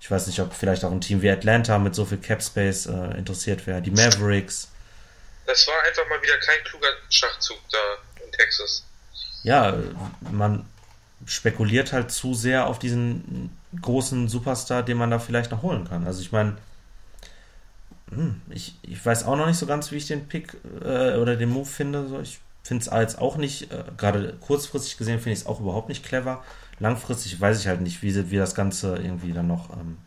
Ich weiß nicht, ob vielleicht auch ein Team wie Atlanta mit so viel Cap Space äh, interessiert wäre. Die Mavericks. Das war einfach mal wieder kein kluger Schachzug da in Texas. Ja, man spekuliert halt zu sehr auf diesen großen Superstar, den man da vielleicht noch holen kann. Also ich meine, hm, ich, ich weiß auch noch nicht so ganz, wie ich den Pick äh, oder den Move finde. So, ich finde es jetzt auch nicht, äh, gerade kurzfristig gesehen finde ich es auch überhaupt nicht clever. Langfristig weiß ich halt nicht, wie, wie das Ganze irgendwie dann noch, ähm,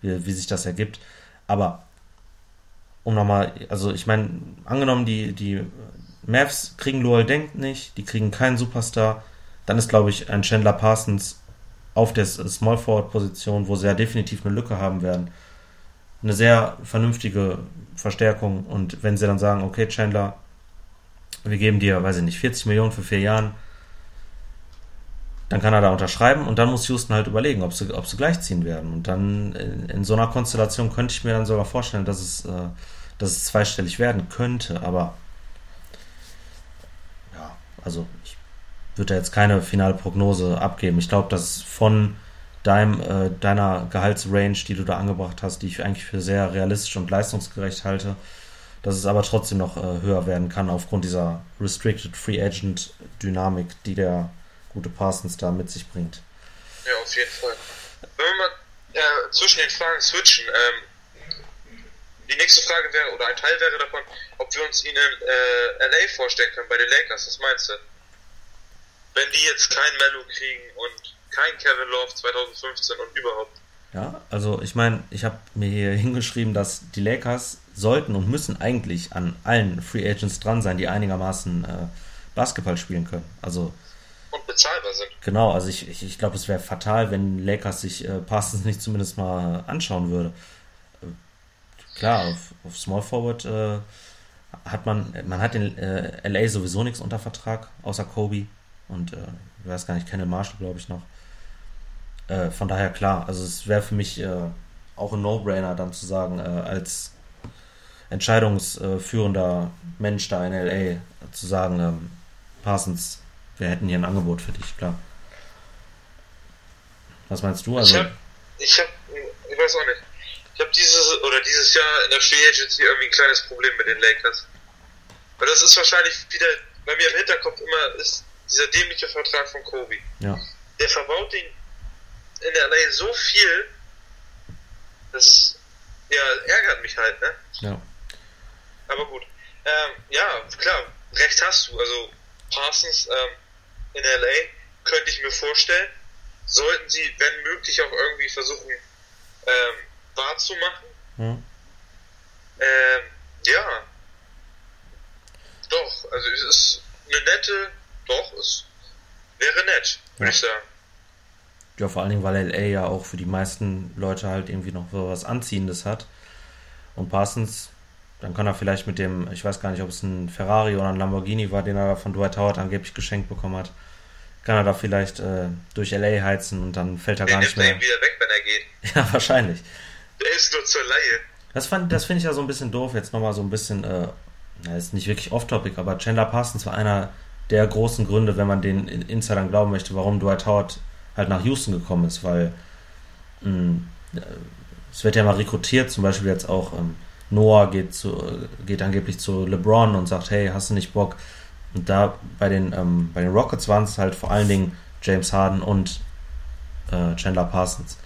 wie, wie sich das ergibt. Aber um nochmal, also ich meine, angenommen, die, die Mavs kriegen Lowell Denk nicht, die kriegen keinen Superstar, dann ist, glaube ich, ein Chandler Parsons auf der Small Forward Position, wo sie ja definitiv eine Lücke haben werden, eine sehr vernünftige Verstärkung. Und wenn sie dann sagen, okay, Chandler, wir geben dir, weiß ich nicht, 40 Millionen für vier Jahren, dann kann er da unterschreiben und dann muss Houston halt überlegen, ob sie, ob sie gleichziehen werden. Und dann in, in so einer Konstellation könnte ich mir dann sogar vorstellen, dass es, äh, dass es zweistellig werden könnte. Aber ja, also würde jetzt keine finale Prognose abgeben. Ich glaube, dass von deinem, äh, deiner Gehaltsrange, die du da angebracht hast, die ich eigentlich für sehr realistisch und leistungsgerecht halte, dass es aber trotzdem noch äh, höher werden kann aufgrund dieser Restricted Free Agent Dynamik, die der gute Parsons da mit sich bringt. Ja, auf jeden Fall. Wenn wir mal äh, zwischen den Fragen switchen, ähm, die nächste Frage wäre, oder ein Teil wäre davon, ob wir uns ihn in äh, LA vorstellen können, bei den Lakers. Was meinst du? Wenn die jetzt kein Mello kriegen und kein Kevin Love 2015 und überhaupt. Ja, also ich meine, ich habe mir hier hingeschrieben, dass die Lakers sollten und müssen eigentlich an allen Free Agents dran sein, die einigermaßen äh, Basketball spielen können. Also und bezahlbar sind. Genau, also ich, ich, ich glaube, es wäre fatal, wenn Lakers sich äh, Parsons nicht zumindest mal anschauen würde. Äh, klar, auf, auf, Small Forward äh, hat man, man hat in äh, LA sowieso nichts unter Vertrag, außer Kobe und äh, ich weiß gar nicht, Kenneth Marshall, glaube ich, noch. Äh, von daher klar, also es wäre für mich auch ein No-Brainer dann zu sagen, als entscheidungsführender Mensch da in LA zu sagen, ähm, Parsons, wir hätten hier ein Angebot für dich, klar. Was meinst du? Also, ich habe, ich, hab, ich weiß auch nicht. Ich habe dieses oder dieses Jahr in der Free Agency irgendwie ein kleines Problem mit den Lakers. Weil das ist wahrscheinlich wieder bei mir im Hinterkopf immer ist dieser dämliche Vertrag von Kobe. Ja. Der verbaut den in der LA so viel, das ja, ärgert mich halt, ne? Ja. Aber gut. Ähm, ja, klar, recht hast du. Also Parsons ähm, in LA könnte ich mir vorstellen. Sollten sie, wenn möglich, auch irgendwie versuchen, ähm, wahrzumachen. Hm. Ähm, ja. Doch, also es ist eine nette, doch, es wäre nett, würde ja. ich sagen. Ja, vor allen Dingen, weil LA ja auch für die meisten Leute halt irgendwie noch so was Anziehendes hat. Und Parsons dann kann er vielleicht mit dem, ich weiß gar nicht, ob es ein Ferrari oder ein Lamborghini war, den er von Dwight Howard angeblich geschenkt bekommen hat, kann er da vielleicht äh, durch LA heizen und dann fällt er Den gar nicht mehr. Wieder weg, wenn er geht. Ja, wahrscheinlich. Der ist nur zur Laie. Das, das finde ich ja so ein bisschen doof. Jetzt nochmal so ein bisschen, äh, na, ist nicht wirklich off-topic, aber Chandler Parsons war einer der großen Gründe, wenn man den Insidern glauben möchte, warum Dwight Howard halt nach Houston gekommen ist, weil mh, mm, es wird ja mal rekrutiert, zum Beispiel jetzt auch. Ähm, Noah geht, zu, geht angeblich zu LeBron und sagt, hey, hast du nicht Bock? Und da bei den, ähm, bei den Rockets waren es halt vor allen Dingen James Harden und äh, Chandler Parsons.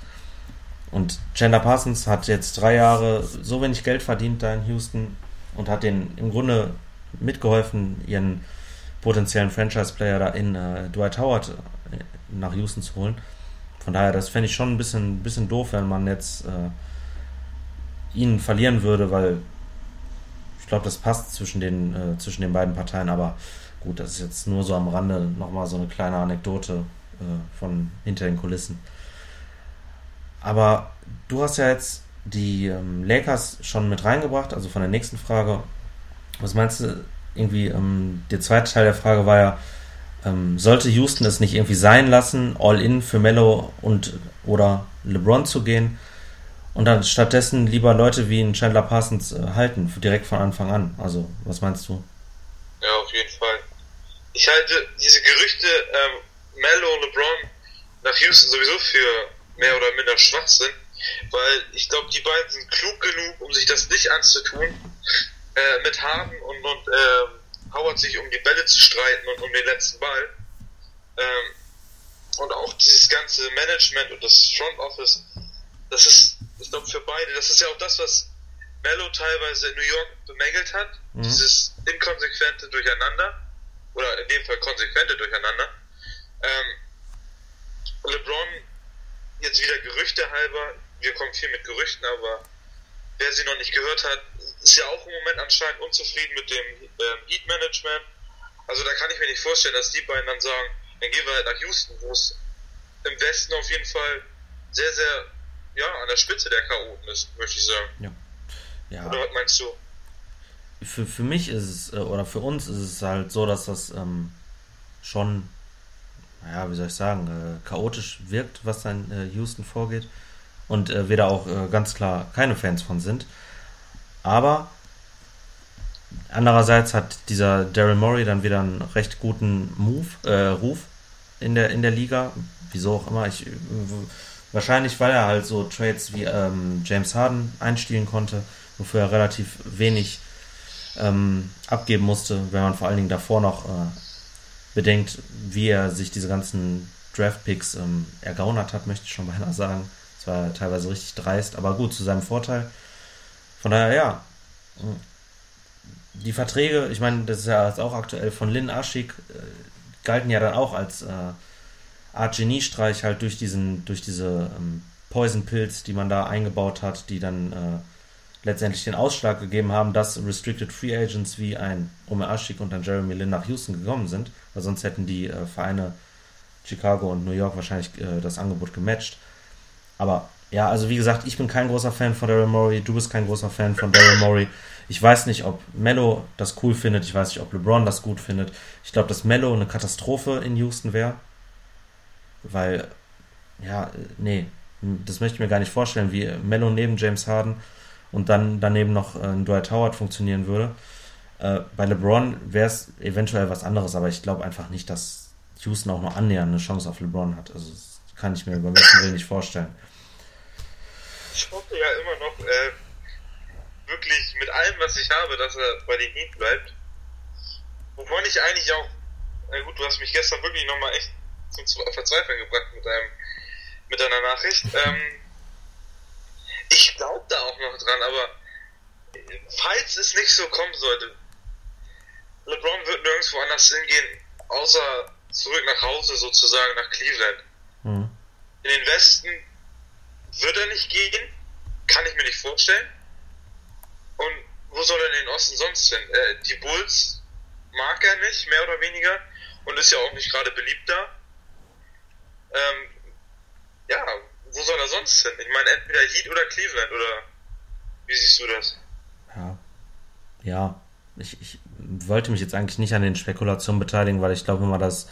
Und Chandler Parsons hat jetzt drei Jahre so wenig Geld verdient da in Houston und hat den im Grunde mitgeholfen, ihren potenziellen Franchise-Player da in äh, Dwight Howard äh, nach Houston zu holen. von daher, das fände ich schon ein bisschen, bisschen doof, wenn man jetzt äh, ihn verlieren würde, weil ich glaube, das passt zwischen den, äh, zwischen den beiden Parteien, aber gut, das ist jetzt nur so am Rande nochmal so eine kleine Anekdote äh, von hinter den Kulissen. Aber du hast ja jetzt die ähm, Lakers schon mit reingebracht, also von der nächsten Frage. Was meinst du, irgendwie, ähm, der zweite Teil der Frage war ja, ähm, sollte Houston es nicht irgendwie sein lassen, All-In für Mello und oder LeBron zu gehen und dann stattdessen lieber Leute wie ein Chandler Parsons äh, halten, direkt von Anfang an? Also, was meinst du? Ja, auf jeden Fall. Ich halte diese Gerüchte, ähm, Mello und LeBron nach Houston sowieso für mehr oder minder Schwachsinn, weil ich glaube, die beiden sind klug genug, um sich das nicht anzutun, äh, mit Harden und, und äh, Howard sich um die Bälle zu streiten und um den letzten Ball. Ähm, und auch dieses ganze Management und das Front Office, das ist, ich glaube, für beide, das ist ja auch das, was Mello teilweise in New York bemängelt hat, mhm. dieses inkonsequente Durcheinander, oder in dem Fall konsequente Durcheinander. Ähm, LeBron, jetzt wieder Gerüchte halber, wir kommen viel mit Gerüchten, aber wer sie noch nicht gehört hat, ist ja auch im Moment anscheinend unzufrieden mit dem ähm, Heat Management. Also da kann ich mir nicht vorstellen, dass die beiden dann sagen, dann gehen wir halt nach Houston, wo es im Westen auf jeden Fall sehr, sehr, ja, an der Spitze der Chaoten ist, möchte ich sagen. Ja. ja. Oder was meinst du? Für, für mich ist es, äh, oder für uns ist es halt so, dass das ähm, schon naja, wie soll ich sagen, äh, chaotisch wirkt, was da in äh, Houston vorgeht. Und äh, wir da auch äh, ganz klar keine Fans von sind. Aber andererseits hat dieser Daryl Morey dann wieder einen recht guten Move, äh, Ruf in der, in der Liga. Wieso auch immer. Ich, wahrscheinlich, weil er halt so Trades wie ähm, James Harden einstielen konnte, wofür er relativ wenig ähm, abgeben musste, wenn man vor allen Dingen davor noch äh, bedenkt, wie er sich diese ganzen Draft-Picks ähm, ergaunert hat, möchte ich schon beinahe sagen. Es war teilweise richtig dreist, aber gut, zu seinem Vorteil. Von daher, ja. Die Verträge, ich meine, das ist ja jetzt auch aktuell von Lynn Aschik, äh, galten ja dann auch als äh, Art Geniestreich halt durch diesen, durch diese ähm, Poison Pills, die man da eingebaut hat, die dann äh, letztendlich den Ausschlag gegeben haben, dass Restricted Free Agents wie ein Omer Aschik und dann Jeremy Lin nach Houston gekommen sind, weil sonst hätten die äh, Vereine Chicago und New York wahrscheinlich äh, das Angebot gematcht. Aber ja, also wie gesagt, ich bin kein großer Fan von Daryl Morey, du bist kein großer Fan von Daryl Morey. Ich weiß nicht, ob Mello das cool findet, ich weiß nicht, ob LeBron das gut findet. Ich glaube, dass Mello eine Katastrophe in Houston wäre. Weil, ja, nee, das möchte ich mir gar nicht vorstellen, wie Mello neben James Harden und dann daneben noch äh, ein Dwight Howard funktionieren würde. Äh, bei LeBron wäre es eventuell was anderes, aber ich glaube einfach nicht, dass Houston auch nur annähernd eine Chance auf LeBron hat. Also das kann ich mir über besten Willen nicht vorstellen. Ich hoffe ja immer noch äh, wirklich mit allem, was ich habe, dass er bei den Heat bleibt. Wovon ich eigentlich auch, na gut, du hast mich gestern wirklich nochmal echt zum Verzweifeln gebracht mit deinem, mit deiner Nachricht. Ähm, ich glaube da auch noch dran, aber falls es nicht so kommen sollte, LeBron wird nirgendwo anders hingehen, außer zurück nach Hause sozusagen, nach Cleveland. Mhm. In den Westen wird er nicht gehen, kann ich mir nicht vorstellen. Und wo soll er in den Osten sonst hin? Äh, die Bulls mag er nicht, mehr oder weniger, und ist ja auch nicht gerade beliebt da. Ähm, ja, wo soll er sonst hin? Ich meine, entweder Heat oder Cleveland, oder wie siehst du das? Ja. Ja, ich, ich wollte mich jetzt eigentlich nicht an den Spekulationen beteiligen, weil ich glaube immer, dass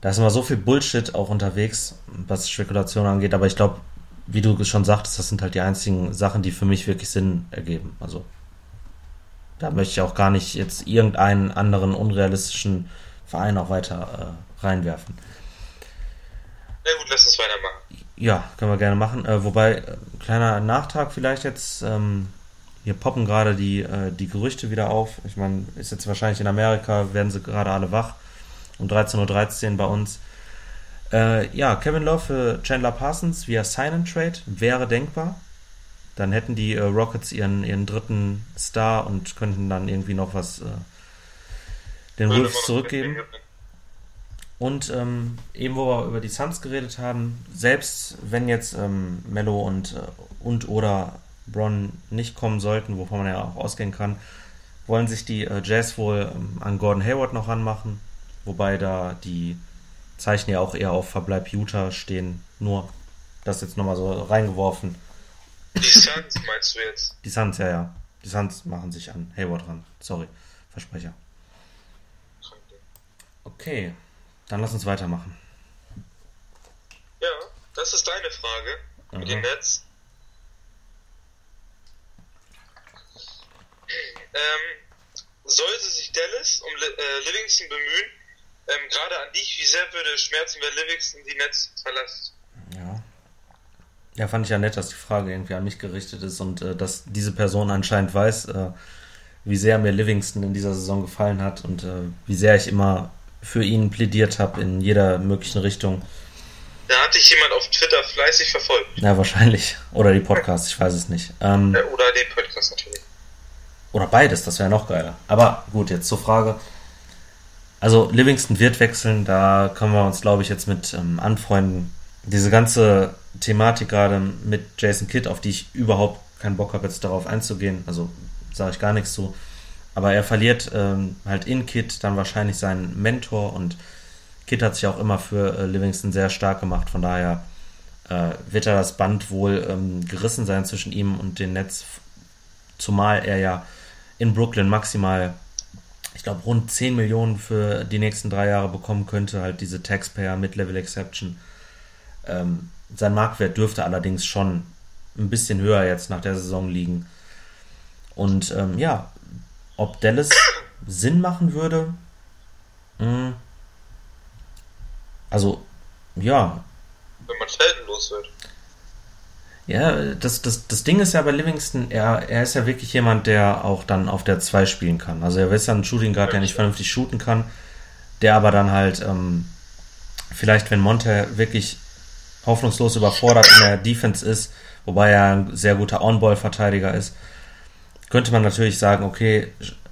da ist immer so viel Bullshit auch unterwegs, was Spekulationen angeht, aber ich glaube, wie du schon sagtest, das sind halt die einzigen Sachen, die für mich wirklich Sinn ergeben. Also da möchte ich auch gar nicht jetzt irgendeinen anderen unrealistischen Verein auch weiter äh, reinwerfen. Na gut, lass uns weitermachen. Ja, können wir gerne machen. Äh, wobei, äh, kleiner Nachtrag vielleicht jetzt. Ähm, hier poppen gerade die, äh, die Gerüchte wieder auf. Ich meine, ist jetzt wahrscheinlich in Amerika, werden sie gerade alle wach. Um 13.13 Uhr bei uns. Äh, ja, Kevin Love für Chandler Parsons via Sign and Trade wäre denkbar. Dann hätten die äh, Rockets ihren, ihren dritten Star und könnten dann irgendwie noch was äh, den Wolves zurückgeben. Und ähm, eben, wo wir über die Suns geredet haben, selbst wenn jetzt ähm, Mello und, äh, und oder Bron nicht kommen sollten, wovon man ja auch ausgehen kann, wollen sich die äh, Jazz wohl ähm, an Gordon Hayward noch ranmachen. Wobei da die Zeichen ja auch eher auf Verbleib Utah stehen. Nur das jetzt nochmal so reingeworfen. Die Suns meinst du jetzt? Die Suns, ja, ja. Die Suns machen sich an Hayward ran. Sorry, Versprecher. Okay, dann lass uns weitermachen. Ja, das ist deine Frage mhm. mit dem Netz. Ähm, sollte sich Dallas um äh, Livingston bemühen, ähm, gerade an dich, wie sehr würde es schmerzen, wenn Livingston die Netz verlässt? Ja. Ja, fand ich ja nett, dass die Frage irgendwie an mich gerichtet ist und äh, dass diese Person anscheinend weiß, äh, wie sehr mir Livingston in dieser Saison gefallen hat und äh, wie sehr ich immer für ihn plädiert habe in jeder möglichen Richtung. Da hat dich jemand auf Twitter fleißig verfolgt. Ja, wahrscheinlich. Oder die Podcasts, ich weiß es nicht. Ähm, oder den Podcast natürlich. Oder beides, das wäre noch geiler. Aber gut, jetzt zur Frage. Also Livingston wird wechseln, da können wir uns, glaube ich, jetzt mit ähm, anfreunden. Diese ganze Thematik gerade mit Jason Kidd, auf die ich überhaupt keinen Bock habe, jetzt darauf einzugehen, also sage ich gar nichts zu. Aber er verliert ähm, halt in Kidd dann wahrscheinlich seinen Mentor und Kidd hat sich auch immer für äh, Livingston sehr stark gemacht, von daher äh, wird er das Band wohl ähm, gerissen sein zwischen ihm und den Netz, zumal er ja in Brooklyn maximal, ich glaube, rund 10 Millionen für die nächsten drei Jahre bekommen könnte, halt diese Taxpayer Mid-Level Exception. Ähm, sein Marktwert dürfte allerdings schon ein bisschen höher jetzt nach der Saison liegen. Und ähm, ja, ob Dallas Sinn machen würde, mh, hm. also ja. Wenn man selten los wird. Ja, das, das, das Ding ist ja bei Livingston, er, er ist ja wirklich jemand, der auch dann auf der 2 spielen kann. Also er ist ja ein Shooting Guard, der nicht vernünftig shooten kann, der aber dann halt ähm, vielleicht, wenn Monte wirklich hoffnungslos überfordert in der Defense ist, wobei er ein sehr guter On-Ball-Verteidiger ist, könnte man natürlich sagen, okay,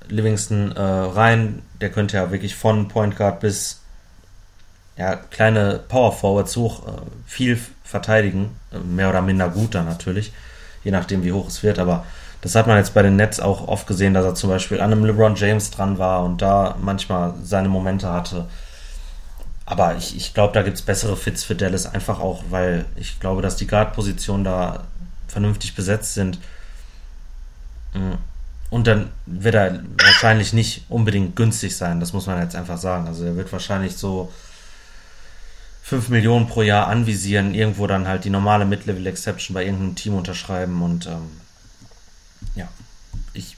Livingston äh, rein, der könnte ja wirklich von Point Guard bis ja, kleine Power Forwards hoch äh, viel verteidigen, äh, mehr oder minder gut dann natürlich, je nachdem wie hoch es wird, aber das hat man jetzt bei den Nets auch oft gesehen, dass er zum Beispiel an einem LeBron James dran war und da manchmal seine Momente hatte. Aber ich, ich glaube, da gibt es bessere Fits für Dallas, einfach auch, weil ich glaube, dass die Guard-Positionen da vernünftig besetzt sind. Mm. Und dann wird er wahrscheinlich nicht unbedingt günstig sein, das muss man jetzt einfach sagen. Also er wird wahrscheinlich so 5 Millionen pro Jahr anvisieren, irgendwo dann halt die normale Mid-Level Exception bei irgendeinem Team unterschreiben und ähm, ja, ich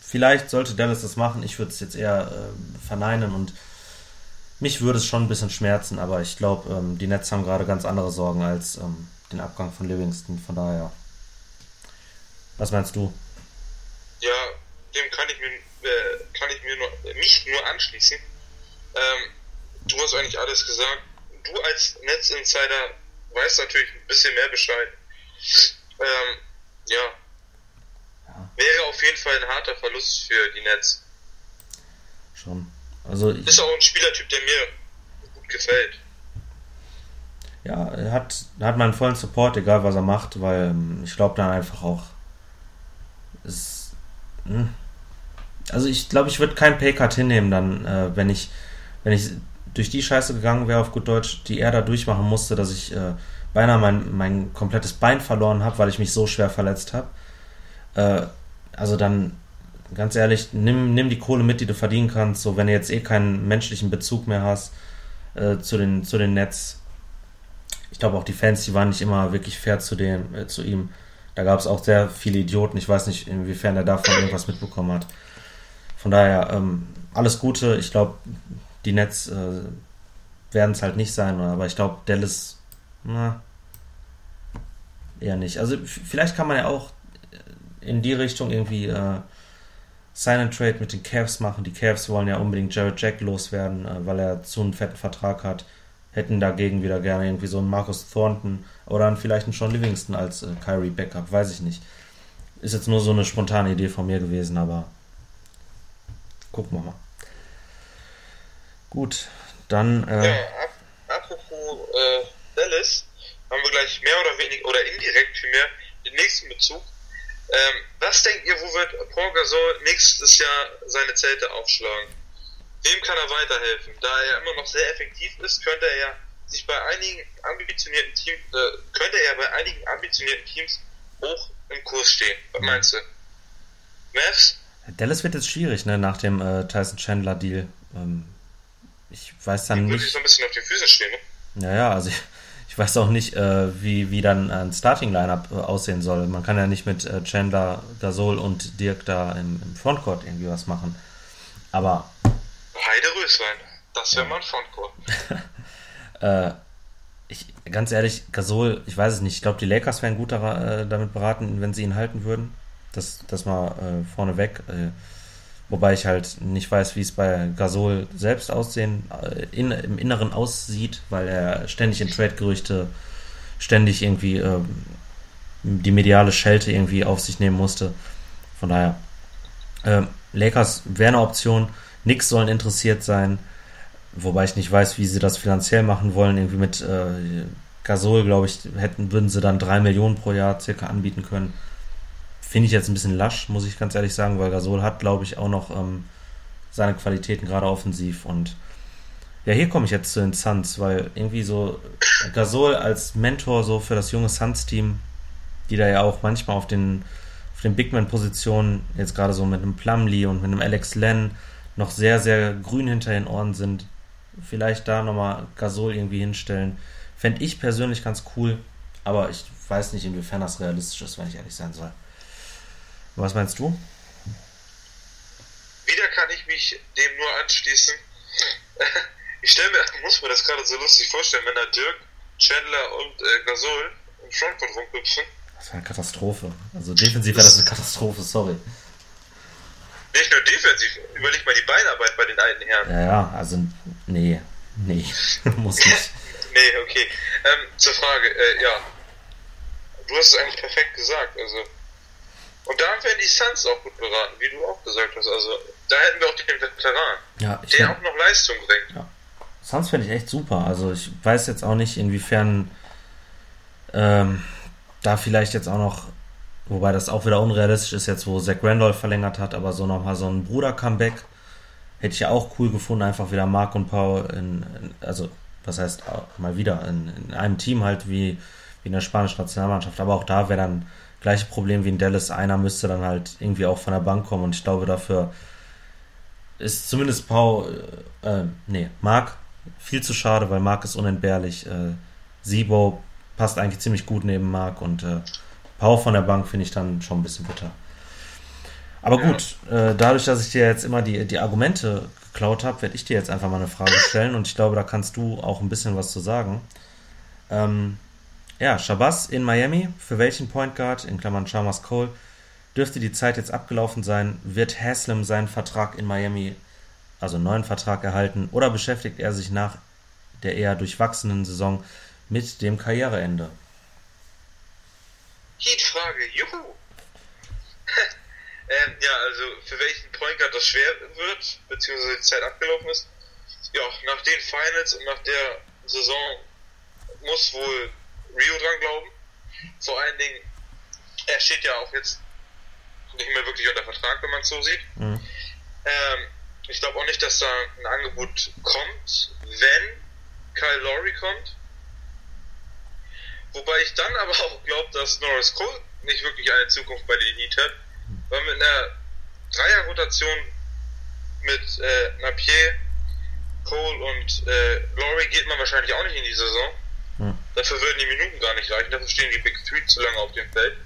vielleicht sollte Dallas das machen, ich würde es jetzt eher äh, verneinen und mich würde es schon ein bisschen schmerzen, aber ich glaube, ähm, die Nets haben gerade ganz andere Sorgen als ähm, den Abgang von Livingston, von daher. Was meinst du? Ja, dem kann ich mir, äh, kann ich mir nur, mich nur anschließen. Ähm, du hast eigentlich alles gesagt. Du als Netzinsider weißt natürlich ein bisschen mehr Bescheid. Ähm, ja. ja. Wäre auf jeden Fall ein harter Verlust für die Nets. Schon. Also ich, ist auch ein Spielertyp, der mir gut gefällt. Ja, er hat, hat meinen vollen Support, egal was er macht, weil ähm, ich glaube dann einfach auch, es, hm. also ich glaube, ich würde keinen Paycard hinnehmen dann, äh, wenn ich, wenn ich durch die Scheiße gegangen wäre, auf gut Deutsch, die er da durchmachen musste, dass ich äh, beinahe mein, mein komplettes Bein verloren habe, weil ich mich so schwer verletzt habe. Äh, also dann, ganz ehrlich, nimm, nimm die Kohle mit, die du verdienen kannst, so wenn du jetzt eh keinen menschlichen Bezug mehr hast äh, zu, den, zu den Nets. Ich glaube auch die Fans, die waren nicht immer wirklich fair zu, dem, äh, zu ihm. Da gab es auch sehr viele Idioten. Ich weiß nicht, inwiefern er davon irgendwas mitbekommen hat. Von daher, ähm, alles Gute. Ich glaube, die Nets äh, werden es halt nicht sein, aber ich glaube, Dallas, na, eher nicht. Also vielleicht kann man ja auch in die Richtung irgendwie äh, Sign and Trade mit den Cavs machen. Die Cavs wollen ja unbedingt Jared Jack loswerden, äh, weil er zu einen fetten Vertrag hat. Hätten dagegen wieder gerne irgendwie so einen Marcus Thornton oder dann vielleicht einen Sean Livingston als äh, Kyrie Backup, weiß ich nicht. Ist jetzt nur so eine spontane Idee von mir gewesen, aber gucken wir mal. Gut, dann. Äh, ja, ap apropos äh, Dallas, haben wir gleich mehr oder weniger, oder indirekt vielmehr, den nächsten Bezug. Ähm, was denkt ihr, wo wird Paul Gasol nächstes Jahr seine Zelte aufschlagen? Wem kann er weiterhelfen? Da er immer noch sehr effektiv ist, könnte er sich bei einigen ambitionierten Teams, äh, könnte er bei einigen ambitionierten Teams hoch im Kurs stehen. Was meinst du? Mavs? Dallas wird jetzt schwierig, ne, nach dem äh, Tyson Chandler Deal. Ähm, weiß dann nicht. Würde so ein bisschen auf die Füße stehen, ne? Naja, also ich, ich weiß auch nicht, äh, wie, wie dann ein Starting-Lineup äh, aussehen soll. Man kann ja nicht mit äh, Chandler, Gasol und Dirk da im, im, Frontcourt irgendwie was machen. Aber. Heide Röslein, das wäre ja. mal ein Frontcourt. äh, ich, ganz ehrlich, Gasol, ich weiß es nicht. Ich glaube, die Lakers wären gut da, äh, damit beraten, wenn sie ihn halten würden. Das, das mal äh, vorneweg. Äh, wobei ich halt nicht weiß, wie es bei Gasol selbst aussehen, äh, in, im Inneren aussieht, weil er ständig in Trade-Gerüchte, ständig irgendwie äh, die mediale Schelte irgendwie auf sich nehmen musste. Von daher, äh, Lakers wäre eine Option. Nix sollen interessiert sein. Wobei ich nicht weiß, wie sie das finanziell machen wollen. Irgendwie mit äh, Gasol, glaube ich, hätten, würden sie dann drei Millionen pro Jahr circa anbieten können. Finde ich jetzt ein bisschen lasch, muss ich ganz ehrlich sagen, weil Gasol hat, glaube ich, auch noch ähm, seine Qualitäten gerade offensiv. Und ja, hier komme ich jetzt zu den Suns, weil irgendwie so Gasol als Mentor so für das junge Suns-Team, die da ja auch manchmal auf den, auf den Bigman-Positionen, jetzt gerade so mit einem Plumlee und mit einem Alex Len, noch sehr, sehr grün hinter den Ohren sind. Vielleicht da nochmal Gasol irgendwie hinstellen. Fände ich persönlich ganz cool, aber ich weiß nicht, inwiefern das realistisch ist, wenn ich ehrlich sein soll. Was meinst du? Wieder kann ich mich dem nur anschließen. Ich stelle mir, muss mir das gerade so lustig vorstellen, wenn da Dirk, Chandler und äh, Gasol im Frontcourt rumhüpfen. Das wäre eine Katastrophe. Also defensiv wäre das eine Katastrophe, sorry. Nicht nur defensiv, überleg mal die Beinarbeit bei den alten Herren. Ja, ja, also nee, nee, muss nicht. nee, okay. Ähm, zur Frage, äh, ja. Du hast es eigentlich perfekt gesagt, also und da wären die Suns auch gut beraten, wie du auch gesagt hast. Also da hätten wir auch den Veteran, ja, der find, auch noch Leistung bringt. Ja. Suns finde ich echt super. Also ich weiß jetzt auch nicht, inwiefern ähm, da vielleicht jetzt auch noch, wobei das auch wieder unrealistisch ist, jetzt wo Zach Randolph verlängert hat, aber so nochmal so ein Bruder-Comeback hätte ich ja auch cool gefunden, einfach wieder Mark und Paul in, in also was heißt mal wieder in, in einem Team halt wie, wie in der spanischen Nationalmannschaft, aber auch da wäre dann gleiche Problem wie in Dallas. Einer müsste dann halt irgendwie auch von der Bank kommen und ich glaube, dafür ist zumindest Paul, äh, äh nee, Mark viel zu schade, weil Mark ist unentbehrlich. Äh, Sibo passt eigentlich ziemlich gut neben Mark und äh, Pau von der Bank finde ich dann schon ein bisschen bitter. Aber gut, äh, dadurch, dass ich dir jetzt immer die, die Argumente geklaut habe, werde ich dir jetzt einfach mal eine Frage stellen und ich glaube, da kannst du auch ein bisschen was zu sagen. Ähm, ja, Shabazz in Miami. Für welchen Point Guard, in Klammern Chalmers Cole, dürfte die Zeit jetzt abgelaufen sein? Wird Haslam seinen Vertrag in Miami, also einen neuen Vertrag erhalten, oder beschäftigt er sich nach der eher durchwachsenen Saison mit dem Karriereende? Heat-Frage, juhu! ähm, ja, also für welchen Point Guard das schwer wird, beziehungsweise die Zeit abgelaufen ist. Ja, nach den Finals und nach der Saison muss wohl Rio dran glauben. Vor allen Dingen, er steht ja auch jetzt nicht mehr wirklich unter Vertrag, wenn man es so sieht. Mhm. Ähm, ich glaube auch nicht, dass da ein Angebot kommt, wenn Kyle Lowry kommt. Wobei ich dann aber auch glaube, dass Norris Cole nicht wirklich eine Zukunft bei den Heat hat. Weil mit einer Dreierrotation mit äh, Napier, Cole und äh, Laurie geht man wahrscheinlich auch nicht in die Saison. Dafür würden die Minuten gar nicht reichen, dafür stehen die Big Three zu lange auf dem Feld.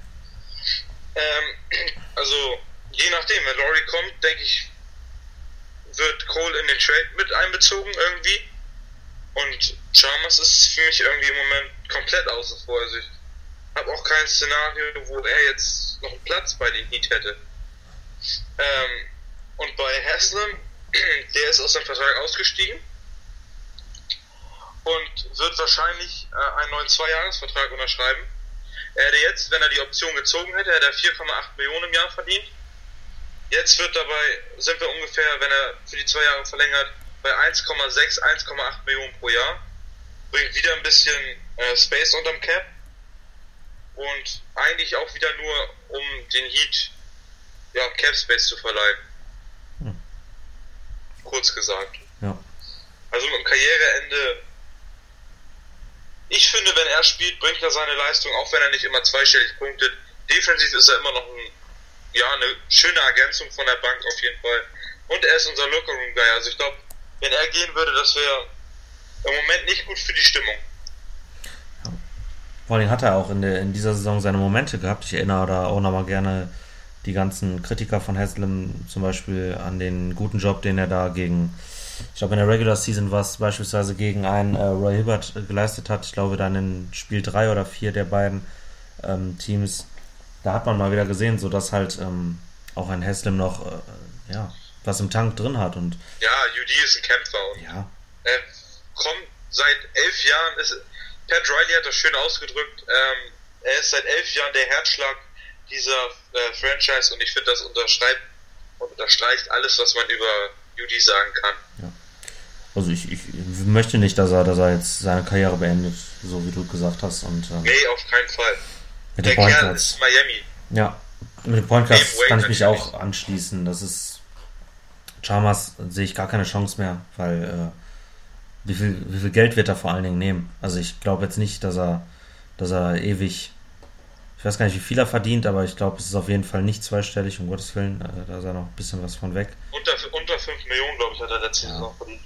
Ähm, also, je nachdem, wenn Laurie kommt, denke ich, wird Cole in den Trade mit einbezogen irgendwie. Und Chalmers ist für mich irgendwie im Moment komplett außer vor. Also ich habe auch kein Szenario, wo er jetzt noch einen Platz bei den Heat hätte. Ähm, und bei Haslam, der ist aus seinem Vertrag ausgestiegen und wird wahrscheinlich äh, einen neuen Zweijahresvertrag unterschreiben. Er hätte jetzt, wenn er die Option gezogen hätte, hätte er 4,8 Millionen im Jahr verdient. Jetzt wird dabei, sind wir ungefähr, wenn er für die zwei Jahre verlängert, bei 1,6, 1,8 Millionen pro Jahr. Bringt wieder ein bisschen äh, Space unterm Cap. Und eigentlich auch wieder nur, um den Heat ja, Cap Space zu verleihen. Hm. Kurz gesagt. Ja. Also mit dem Karriereende. Ich finde, wenn er spielt, bringt er seine Leistung, auch wenn er nicht immer zweistellig punktet. Defensiv ist er immer noch ein, ja, eine schöne Ergänzung von der Bank auf jeden Fall. Und er ist unser Lockerroom-Guy. Also ich glaube, wenn er gehen würde, das wäre im Moment nicht gut für die Stimmung. Ja. Vor allem hat er auch in, der, in dieser Saison seine Momente gehabt. Ich erinnere da auch nochmal gerne die ganzen Kritiker von Haslam zum Beispiel an den guten Job, den er da gegen, glaube in der Regular Season war es beispielsweise gegen einen äh, Roy Hibbert geleistet hat. Ich glaube dann in Spiel 3 oder 4 der beiden ähm, Teams. Da hat man mal wieder gesehen, so dass halt ähm, auch ein Haslam noch äh, ja, was im Tank drin hat. Und ja, UD ist ein Kämpfer. Und ja. Er kommt seit elf Jahren, ist, Pat Riley hat das schön ausgedrückt, ähm, er ist seit elf Jahren der Herzschlag dieser äh, Franchise und ich finde, das unterschreibt und unterstreicht alles, was man über UD sagen kann. Ja. Also ich, ich möchte nicht, dass er, dass er jetzt seine Karriere beendet, so wie du gesagt hast. Und, ähm, nee, auf keinen Fall. Mit der Kerl ist Miami. Ja, mit dem Point Guard kann ich mich auch anschließen. Das ist Chalmers sehe ich gar keine Chance mehr, weil äh, wie, viel, wie viel Geld wird er vor allen Dingen nehmen? Also ich glaube jetzt nicht, dass er, dass er ewig, ich weiß gar nicht, wie viel er verdient, aber ich glaube, es ist auf jeden Fall nicht zweistellig, um Gottes Willen, äh, da ist er noch ein bisschen was von weg. Unter, unter 5 Millionen, glaube ich, hat er letztes ja. Saison verdient.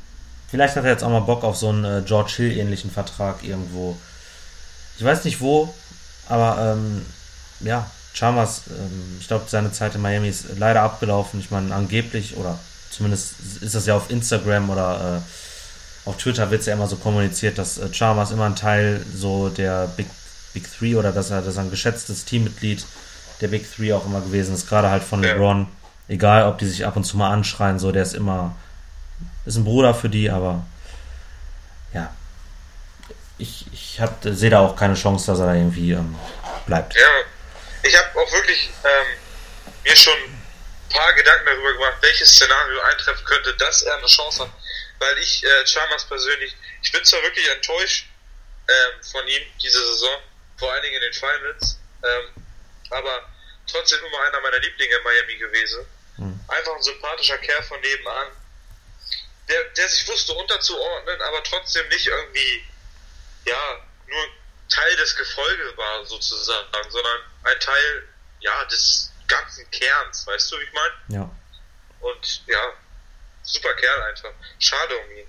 Vielleicht hat er jetzt auch mal Bock auf so einen äh, George Hill-ähnlichen Vertrag irgendwo. Ich weiß nicht wo, aber ähm, ja, Chalmers, ähm, ich glaube, seine Zeit in Miami ist leider abgelaufen. Ich meine, angeblich oder Zumindest ist das ja auf Instagram oder äh, auf Twitter wird es ja immer so kommuniziert, dass äh, Chalmers immer ein Teil so der Big, Big Three oder dass er, dass er ein geschätztes Teammitglied der Big Three auch immer gewesen ist, gerade halt von LeBron. Egal, ob die sich ab und zu mal anschreien, so, der ist immer, ist ein Bruder für die, aber ja, ich, ich sehe da auch keine Chance, dass er da irgendwie ähm, bleibt. Ja, ich habe auch wirklich ähm, mir schon paar Gedanken darüber gemacht, welches Szenario eintreffen könnte, dass er eine Chance hat. Weil ich äh, Chalmers persönlich, ich bin zwar wirklich enttäuscht ähm, von ihm diese Saison, vor allen Dingen in den Finals, ähm, aber trotzdem immer einer meiner Lieblinge in Miami gewesen. Mhm. Einfach ein sympathischer Kerl von nebenan, der, der sich wusste unterzuordnen, aber trotzdem nicht irgendwie, ja, nur Teil des Gefolges war sozusagen, sondern ein Teil, ja, des ganzen Kerns, weißt du, wie ich meine? Ja. Und ja, super Kerl einfach. Schade um ihn.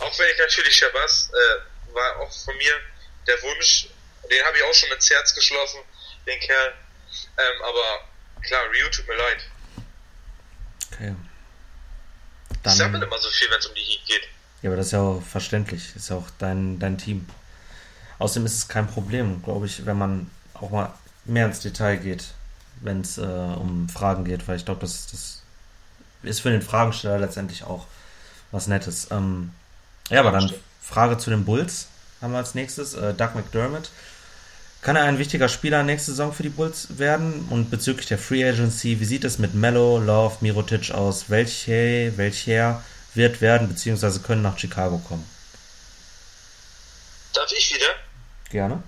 Auch wenn ich natürlich Shabazz äh, war auch von mir der Wunsch, den habe ich auch schon ins Herz geschlossen, den Kerl. Ähm, aber klar, Rio tut mir leid. Okay. Dann, ich sammle immer so viel, wenn es um die Heat geht. Ja, aber das ist ja auch verständlich. Das ist ja auch dein, dein Team. Außerdem ist es kein Problem, glaube ich, wenn man auch mal mehr ins Detail geht wenn es äh, um Fragen geht, weil ich glaube, das, das ist für den Fragensteller letztendlich auch was Nettes. Ähm, ja, aber dann Frage zu den Bulls haben wir als nächstes. Äh, Doug McDermott. Kann er ein wichtiger Spieler nächste Saison für die Bulls werden? Und bezüglich der Free Agency, wie sieht es mit Mello, Love, Mirotic aus? Welche, welcher wird werden, beziehungsweise können nach Chicago kommen? Darf ich wieder? Gerne.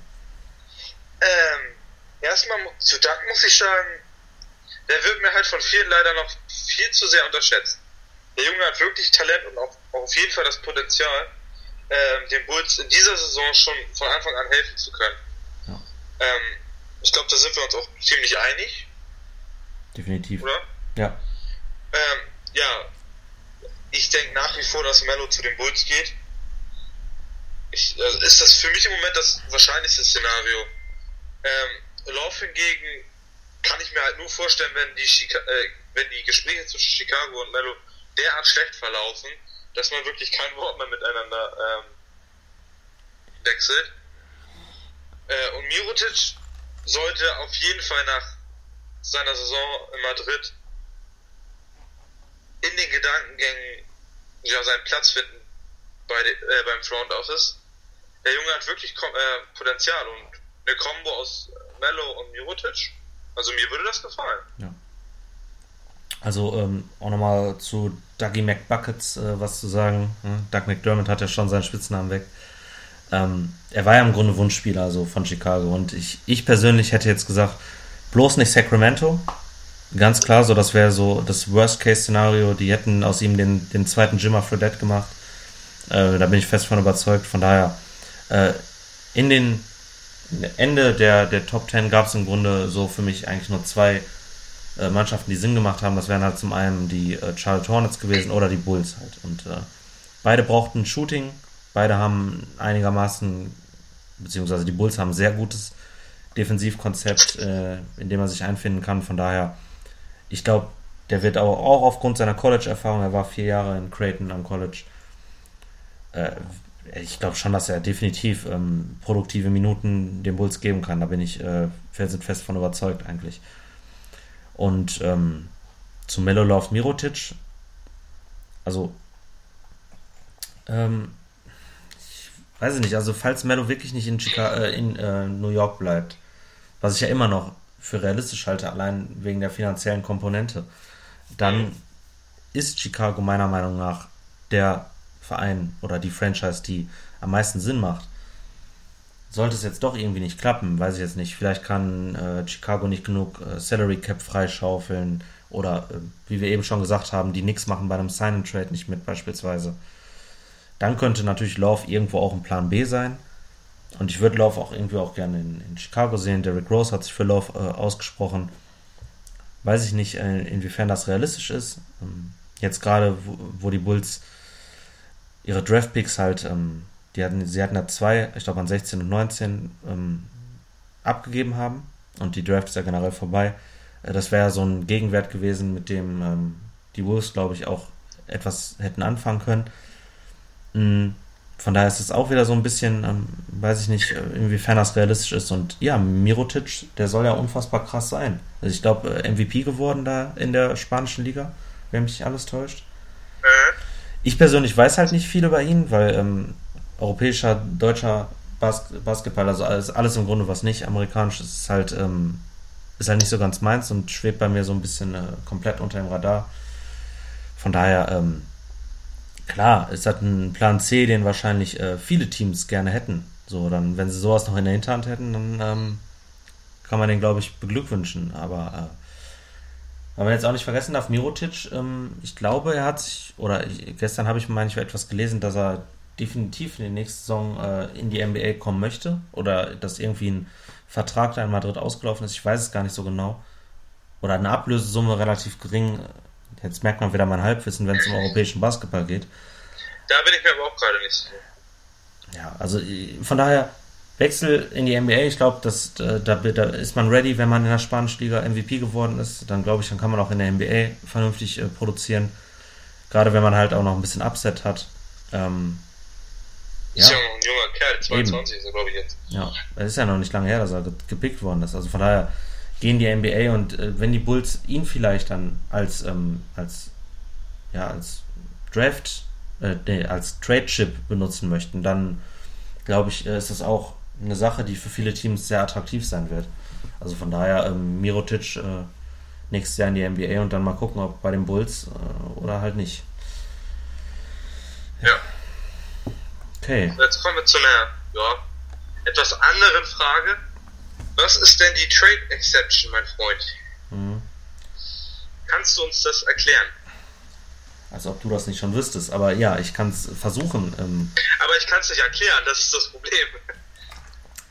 Ähm, erstmal zu Dank muss ich sagen, der wird mir halt von vielen leider noch viel zu sehr unterschätzt. Der Junge hat wirklich Talent und auch, auch auf jeden Fall das Potenzial, ähm, den Bulls in dieser Saison schon von Anfang an helfen zu können. Ähm, ich glaube, da sind wir uns auch ziemlich einig. Definitiv. Oder? Ja. Ähm, ja, ich denke nach wie vor, dass Mello zu den Bulls geht. Ich, also ist das für mich im Moment das wahrscheinlichste Szenario. Ähm, Love hingegen kann ich mir halt nur vorstellen, wenn die, Chica äh, wenn die Gespräche zwischen Chicago und Mello derart schlecht verlaufen, dass man wirklich kein Wort mehr miteinander ähm, wechselt. Äh, und Mirotic sollte auf jeden Fall nach seiner Saison in Madrid in den Gedankengängen ja, seinen Platz finden bei de, äh, beim Front Office. Der Junge hat wirklich äh, Potenzial und eine Combo aus Mello und Mirotic. Also mir würde das gefallen. Ja. Also ähm, auch nochmal zu Dougie McBuckets äh, was zu sagen. Hm? Doug McDermott hat ja schon seinen Spitznamen weg. Ähm, er war ja im Grunde Wunschspieler also von Chicago und ich, ich persönlich hätte jetzt gesagt, bloß nicht Sacramento. Ganz klar, so das wäre so das Worst-Case-Szenario. Die hätten aus ihm den, den zweiten Jimmer Fredette gemacht. Äh, da bin ich fest von überzeugt. Von daher, äh, in den Ende der, der Top 10 gab es im Grunde so für mich eigentlich nur zwei äh, Mannschaften, die Sinn gemacht haben. Das wären halt zum einen die äh, Charlotte Hornets gewesen oder die Bulls halt. Und äh, beide brauchten Shooting, beide haben einigermaßen, beziehungsweise die Bulls haben ein sehr gutes Defensivkonzept, äh, in dem man sich einfinden kann. Von daher, ich glaube, der wird auch, auch aufgrund seiner College-Erfahrung, er war vier Jahre in Creighton am College, äh, ich glaube schon, dass er definitiv ähm, produktive Minuten den Bulls geben kann. Da bin ich äh, felsenfest von überzeugt eigentlich. Und ähm, zu Melolov Mirotic, also ähm, ich weiß nicht, also falls Melo wirklich nicht in, Chicago, äh, in äh, New York bleibt, was ich ja immer noch für realistisch halte, allein wegen der finanziellen Komponente, dann ist Chicago meiner Meinung nach der Verein oder die Franchise, die am meisten Sinn macht. Sollte es jetzt doch irgendwie nicht klappen, weiß ich jetzt nicht. Vielleicht kann äh, Chicago nicht genug äh, Salary Cap freischaufeln oder äh, wie wir eben schon gesagt haben, die nichts machen bei einem Sign and Trade nicht mit beispielsweise. Dann könnte natürlich Love irgendwo auch ein Plan B sein. Und ich würde Love auch irgendwie auch gerne in, in, Chicago sehen. Derrick Rose hat sich für Love äh, ausgesprochen. Weiß ich nicht, äh, inwiefern das realistisch ist. Ähm, jetzt gerade, wo, wo die Bulls ihre Draftpicks halt, ähm, die hatten, sie hatten da zwei, ich glaube an 16 und 19, ähm, abgegeben haben. Und die Draft ist ja generell vorbei. Äh, das wäre so ein Gegenwert gewesen, mit dem ähm, die Wolves, glaube ich, auch etwas hätten anfangen können. Mhm. Von daher ist es auch wieder so ein bisschen, ähm, weiß ich nicht, inwiefern das realistisch ist. Und ja, Mirotic, der soll ja unfassbar krass sein. Also ich glaube, äh, MVP geworden da in der spanischen Liga, wenn mich alles täuscht. Mhm. Ich persönlich weiß halt nicht viel über ihn, weil ähm, europäischer, deutscher Bas Basketball, also alles, alles im Grunde was nicht amerikanisch ist, ist halt, ähm, ist halt nicht so ganz meins und schwebt bei mir so ein bisschen äh, komplett unter dem Radar. Von daher, ähm, klar, ist halt ein Plan C, den wahrscheinlich äh, viele Teams gerne hätten. So, dann, wenn sie sowas noch in der Hinterhand hätten, dann ähm, kann man den, glaube ich, beglückwünschen. Aber äh, weil man jetzt auch nicht vergessen darf, Mirotic, ähm, ich glaube, er hat sich, oder ich, gestern habe ich manchmal etwas gelesen, dass er definitiv in der nächsten Saison äh, in die NBA kommen möchte oder dass irgendwie ein Vertrag da in Madrid ausgelaufen ist. Ich weiß es gar nicht so genau. Oder eine Ablösesumme relativ gering. Jetzt merkt man wieder mein Halbwissen, wenn es um europäischen Basketball geht. Da bin ich mir aber auch gerade nicht so. Ja, also von daher, Wechsel in die NBA, ich glaube, äh, da, da, ist man ready, wenn man in der spanischen Liga MVP geworden ist. Dann glaube ich, dann kann man auch in der NBA vernünftig äh, produzieren. Gerade wenn man halt auch noch ein bisschen Upset hat. Ähm, ja. Ist ja noch ein junger Kerl, 22 Eben. ist er, glaube ich, jetzt. Ja, es ist ja noch nicht lange her, dass er gepickt worden ist. Also von daher gehen die NBA und äh, wenn die Bulls ihn vielleicht dann als, ähm, als, ja, als Draft, äh, nee, als Trade-Chip benutzen möchten, dann glaube ich, äh, ist das auch eine Sache, die für viele Teams sehr attraktiv sein wird. Also von daher ähm, Mirotic äh, nächstes Jahr in die NBA und dann mal gucken, ob bei den Bulls äh, oder halt nicht. Ja. Okay. Jetzt kommen wir zu einer ja, etwas anderen Frage. Was ist denn die Trade Exception, mein Freund? Mhm. Kannst du uns das erklären? Als ob du das nicht schon wüsstest, aber ja, ich kann es versuchen. Ähm, aber ich kann es nicht erklären, das ist das Problem.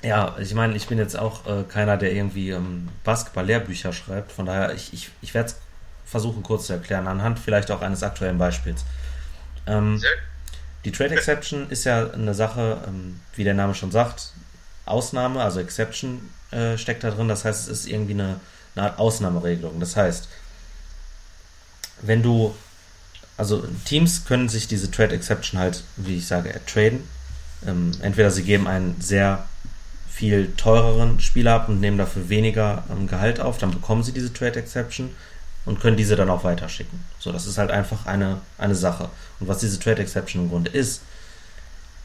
Ja, ich meine, ich bin jetzt auch äh, keiner, der irgendwie ähm, Basketball-Lehrbücher schreibt. Von daher, ich, ich, ich werde es versuchen kurz zu erklären, anhand vielleicht auch eines aktuellen Beispiels. Ähm, die Trade Exception ist ja eine Sache, ähm, wie der Name schon sagt, Ausnahme, also Exception äh, steckt da drin. Das heißt, es ist irgendwie eine, eine Art Ausnahmeregelung. Das heißt, wenn du, also Teams können sich diese Trade Exception halt, wie ich sage, traden. Ähm, entweder sie geben einen sehr viel teureren Spieler ab und nehmen dafür weniger ähm, Gehalt auf, dann bekommen sie diese Trade Exception und können diese dann auch weiterschicken. So, das ist halt einfach eine, eine Sache. Und was diese Trade Exception im Grunde ist,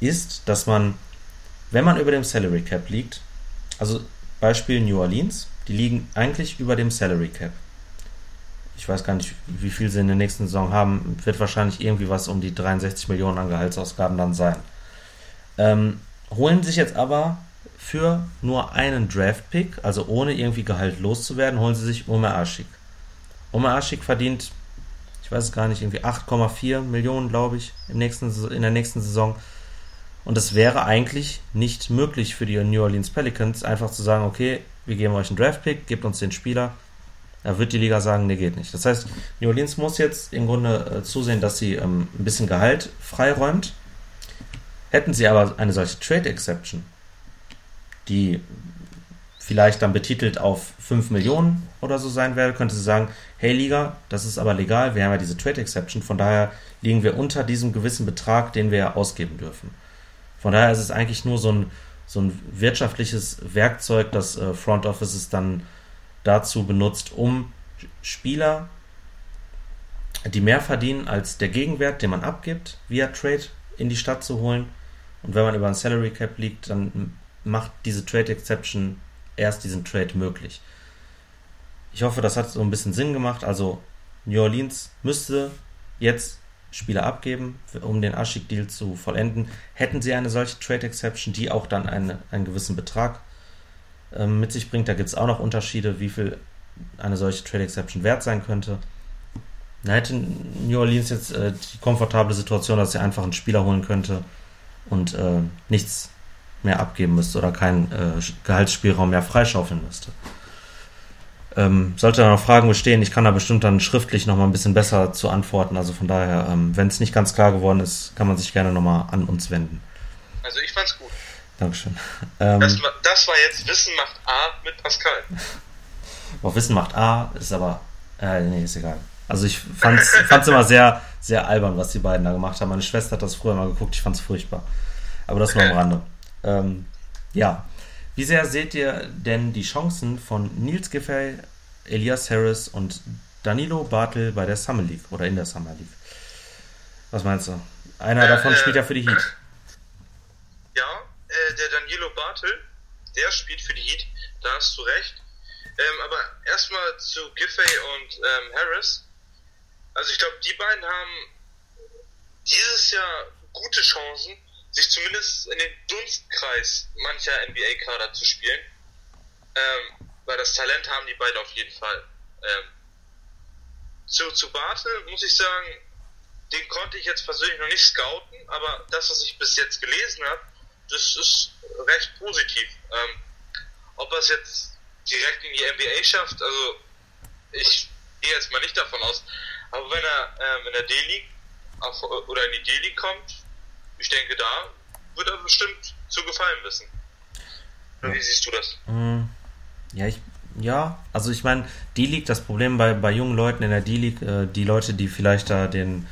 ist, dass man, wenn man über dem Salary Cap liegt, also Beispiel New Orleans, die liegen eigentlich über dem Salary Cap. ich weiß gar nicht, wie viel sie in der nächsten Saison haben, wird wahrscheinlich irgendwie was um die 63 Millionen an Gehaltsausgaben dann sein. Ähm, holen sich jetzt aber für nur einen Draft-Pick, also ohne irgendwie Gehalt loszuwerden, holen sie sich Omer Aschik. Omer Aschik verdient, ich weiß es gar nicht, irgendwie 8,4 Millionen, glaube ich, im nächsten, in der nächsten Saison. Und es wäre eigentlich nicht möglich für die New Orleans Pelicans, einfach zu sagen, okay, wir geben euch einen Draft-Pick, gebt uns den Spieler. Da wird die Liga sagen, nee, geht nicht. Das heißt, New Orleans muss jetzt im Grunde äh, zusehen, dass sie ähm, ein bisschen Gehalt freiräumt. Hätten sie aber eine solche Trade Exception, die vielleicht dann betitelt auf 5 Millionen oder so sein werde, könnte sie sagen, hey Liga, das ist aber legal, wir haben ja diese Trade Exception, von daher liegen wir unter diesem gewissen Betrag, den wir ausgeben dürfen. Von daher ist es eigentlich nur so ein, so ein wirtschaftliches Werkzeug, das äh, Front Offices dann dazu benutzt, um Spieler, die mehr verdienen als der Gegenwert, den man abgibt, via Trade in die Stadt zu holen. Und wenn man über ein Salary Cap liegt, dann macht diese Trade Exception erst diesen Trade möglich. Ich hoffe, das hat so ein bisschen Sinn gemacht. Also New Orleans müsste jetzt Spieler abgeben, um den Ashik-Deal zu vollenden. Hätten sie eine solche Trade Exception, die auch dann eine, einen gewissen Betrag äh, mit sich bringt, da gibt es auch noch Unterschiede, wie viel eine solche Trade Exception wert sein könnte. Da hätte New Orleans jetzt äh, die komfortable Situation, dass sie einfach einen Spieler holen könnte und äh, nichts mehr abgeben müsste oder keinen äh, Gehaltsspielraum mehr freischaufeln müsste. Ähm, sollte da noch Fragen bestehen, ich kann da bestimmt dann schriftlich nochmal ein bisschen besser zu antworten. Also von daher, ähm, wenn es nicht ganz klar geworden ist, kann man sich gerne nochmal an uns wenden. Also ich fand's gut. Dankeschön. Ähm, das, das, war jetzt Wissen macht A mit Pascal. Boah, Wissen macht A ist aber. Äh, nee, ist egal. Also ich fand's, fand's immer sehr, sehr albern, was die beiden da gemacht haben. Meine Schwester hat das früher mal geguckt, ich fand's furchtbar. Aber das nur am Rande. Ähm, ja. Wie sehr seht ihr denn die Chancen von Nils Giffey, Elias Harris und Danilo Bartel bei der Summer League oder in der Summer League? Was meinst du? Einer äh, davon äh, spielt ja für die Heat. Ja, äh, der Danilo Bartel, der spielt für die Heat, da hast du recht. Ähm, aber erstmal zu Giffey und ähm, Harris. Also ich glaube, die beiden haben dieses Jahr gute Chancen, sich zumindest in den Dunstkreis mancher NBA-Kader zu spielen. Ähm, weil das Talent haben die beiden auf jeden Fall. Ähm, zu, zu Bartel muss ich sagen, den konnte ich jetzt persönlich noch nicht scouten, aber das, was ich bis jetzt gelesen habe, das ist recht positiv. Ähm, ob er es jetzt direkt in die NBA schafft, also ich gehe jetzt mal nicht davon aus, aber wenn er ähm, in der D-League oder in die D-League kommt, ich denke, da wird er bestimmt zu gefallen wissen. Ja. Wie siehst du das? Mm, ja, ich, ja, also ich meine, D-League, das Problem bei, bei jungen Leuten in der D-League, äh, die Leute, die vielleicht da den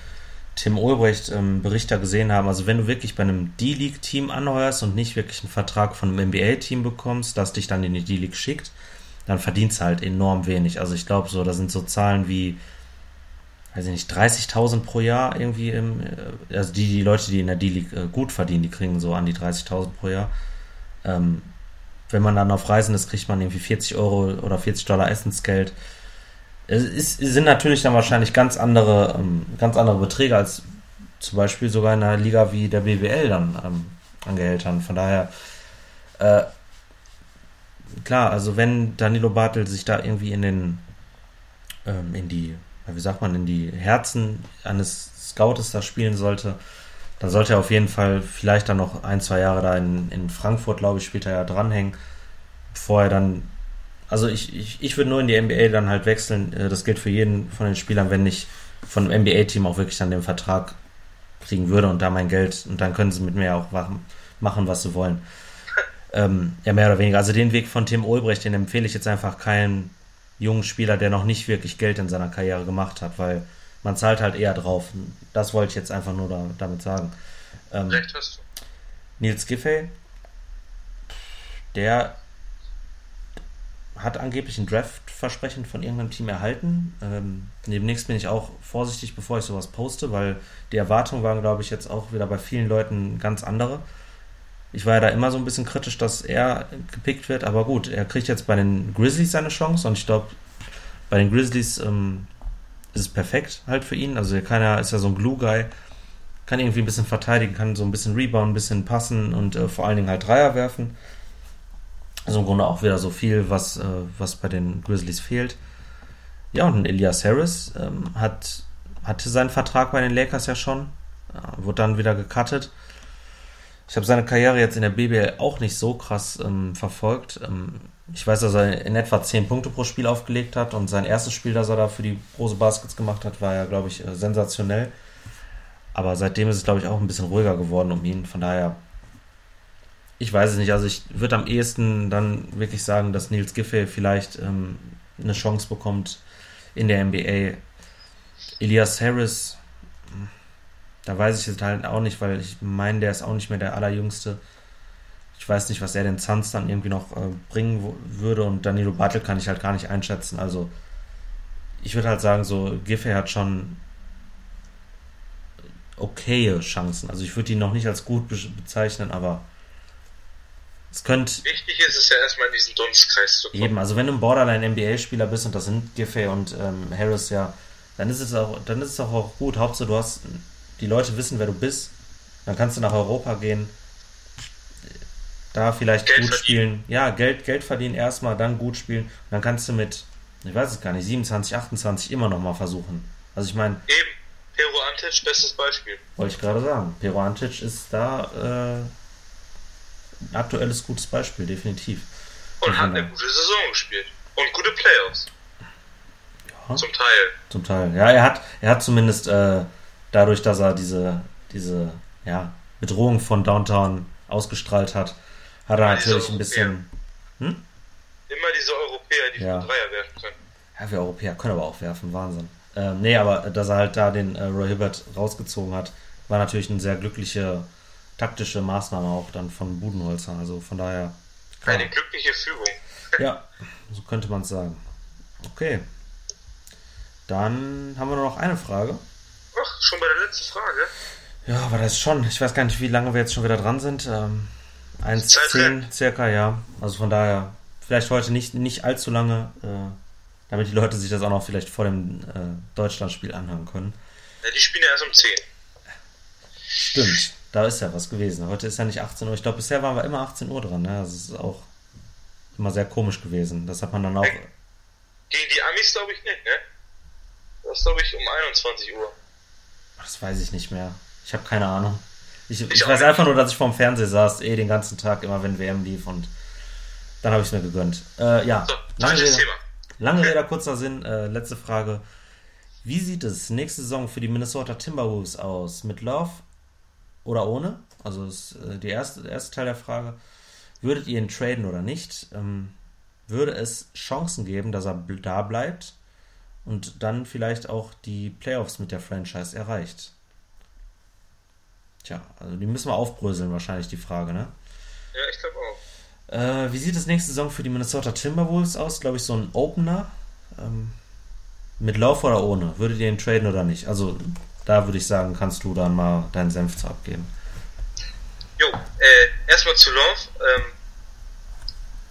Tim Ulbrecht ähm, Berichter gesehen haben, also wenn du wirklich bei einem D-League-Team anheuerst und nicht wirklich einen Vertrag von einem NBA-Team bekommst, das dich dann in die D-League schickt, dann verdienst du halt enorm wenig. Also ich glaube so, da sind so Zahlen wie weiß ich nicht, 30.000 pro Jahr irgendwie im, äh, also die, die Leute, die in der D-League äh, gut verdienen, die kriegen so an die 30.000 pro Jahr. Ähm, wenn man dann auf Reisen ist, kriegt man irgendwie 40 Euro oder 40 Dollar Essensgeld. Es ist, sind natürlich dann wahrscheinlich ganz andere, ähm, ganz andere Beträge als zum Beispiel sogar in einer Liga wie der BWL dann ähm, an Gehältern. Von daher, äh, klar, also wenn Danilo Bartel sich da irgendwie in den, ähm, in die wie sagt man, in die Herzen eines Scoutes da spielen sollte, dann sollte er auf jeden Fall vielleicht dann noch ein, zwei Jahre da in, in Frankfurt, glaube ich, später ja dranhängen, bevor er dann. Also ich, ich, ich würde nur in die NBA dann halt wechseln. Äh, das gilt für jeden von den Spielern, wenn ich von dem NBA-Team auch wirklich dann den Vertrag kriegen würde und da mein Geld und dann können sie mit mir auch machen, was sie wollen. Ähm, ja, mehr oder weniger. Also den Weg von Tim Ulbrecht, den empfehle ich jetzt einfach keinen jungen Spieler, der noch nicht wirklich Geld in seiner Karriere gemacht hat, weil man zahlt halt eher drauf. Das wollte ich jetzt einfach nur da, damit sagen. Ähm, Recht hast du. Nils Giffey, der hat angeblich ein Draft-Versprechen von irgendeinem Team erhalten. Ähm, demnächst bin ich auch vorsichtig, bevor ich sowas poste, weil die Erwartungen waren, glaube ich, jetzt auch wieder bei vielen Leuten ganz andere. Ich war ja da immer so ein bisschen kritisch, dass er gepickt wird, aber gut, er kriegt jetzt bei den Grizzlies seine Chance und ich glaube, bei den Grizzlies ähm, ist es perfekt halt für ihn. Also er ist ja so ein Glue-Guy, kann irgendwie ein bisschen verteidigen, kann so ein bisschen rebound, ein bisschen passen und äh, vor allen Dingen halt Dreier werfen. Also im Grunde auch wieder so viel, was, äh, was bei den Grizzlies fehlt. Ja, und Elias Harris ähm, hat, hatte seinen Vertrag bei den Lakers ja schon, äh, wurde dann wieder gecuttet. Ich habe seine Karriere jetzt in der BBL auch nicht so krass ähm, verfolgt. Ähm, ich weiß, dass er in etwa 10 Punkte pro Spiel aufgelegt hat und sein erstes Spiel, das er da für die Prose Baskets gemacht hat, war ja, glaube ich, äh, sensationell. Aber seitdem ist es, glaube ich, auch ein bisschen ruhiger geworden um ihn. Von daher, ich weiß es nicht. Also ich würde am ehesten dann wirklich sagen, dass Nils Giffey vielleicht ähm, eine Chance bekommt in der NBA. Elias Harris, da weiß ich jetzt halt auch nicht, weil ich meine, der ist auch nicht mehr der allerjüngste. Ich weiß nicht, was er den Zanz dann irgendwie noch äh, bringen würde und Danilo Bartel kann ich halt gar nicht einschätzen. Also ich würde halt sagen, so Giffey hat schon okaye Chancen. Also ich würde ihn noch nicht als gut bezeichnen, aber es könnte. Wichtig ist es ja erstmal in diesen Dunstkreis zu kommen. Eben, also wenn du ein Borderline-NBA-Spieler bist und das sind Giffey und ähm, Harris ja, dann ist es auch, dann ist es auch, auch gut. Hauptsache du hast, die Leute wissen, wer du bist. Dann kannst du nach Europa gehen, da vielleicht Geld gut verdienen. spielen. Ja, Geld, Geld verdienen erstmal, dann gut spielen. Und dann kannst du mit, ich weiß es gar nicht, 27, 28 immer noch mal versuchen. Also ich meine. Eben. Pero Antic, bestes Beispiel. Wollte ich gerade sagen. Pero Antic ist da äh, ein aktuelles gutes Beispiel, definitiv. Und hat eine gute Saison gespielt. Und gute Playoffs. Ja. Zum Teil. Zum Teil. Ja, er hat, er hat zumindest äh, dadurch, dass er diese, diese ja, Bedrohung von Downtown ausgestrahlt hat, hat er natürlich ein bisschen. Hm? Immer diese Europäer, die ja. Dreier werfen können. Ja, wir Europäer können aber auch werfen, Wahnsinn. Ähm, nee, aber dass er halt da den äh, Roy Hibbert rausgezogen hat, war natürlich eine sehr glückliche taktische Maßnahme auch dann von Budenholzer. Also von daher. Klar. Eine glückliche Führung. ja, so könnte man es sagen. Okay. Dann haben wir nur noch eine Frage. Ach, schon bei der letzten Frage? Ja, aber das ist schon. Ich weiß gar nicht, wie lange wir jetzt schon wieder dran sind. Ähm, 1,10 circa, ja. Also von daher, vielleicht heute nicht, nicht allzu lange. Äh, damit die Leute sich das auch noch vielleicht vor dem äh, Deutschlandspiel anhören können. Ja, die spielen ja erst um 10. Stimmt, da ist ja was gewesen. Heute ist ja nicht 18 Uhr. Ich glaube, bisher waren wir immer 18 Uhr dran. Ne? Das ist auch immer sehr komisch gewesen. Das hat man dann auch. Gegen die Amis glaube ich nicht, ne? Das glaube ich, um 21 Uhr. Das weiß ich nicht mehr. Ich habe keine Ahnung. Ich, ich, ich weiß einfach nur, dass ich vorm Fernseher saß, eh den ganzen Tag, immer wenn WM lief und dann habe ich es mir gegönnt. Äh, ja, so, lange Rede. Lange Rede, kurzer Sinn. Äh, letzte Frage. Wie sieht es nächste Saison für die Minnesota Timberwolves aus? Mit Love oder ohne? Also ist äh, die erste, der erste Teil der Frage. Würdet ihr ihn traden oder nicht? Ähm, würde es Chancen geben, dass er da bleibt und dann vielleicht auch die Playoffs mit der Franchise erreicht? Tja, also die müssen wir aufbröseln, wahrscheinlich die Frage, ne? Ja, ich glaube auch. Äh, wie sieht es nächste Saison für die Minnesota Timberwolves aus? Glaube ich, so ein Opener. Ähm, mit Lauf oder ohne? Würdet ihr ihn traden oder nicht? Also, da würde ich sagen, kannst du dann mal deinen Senf zu abgeben. Jo, äh, erstmal zu Love. Ähm,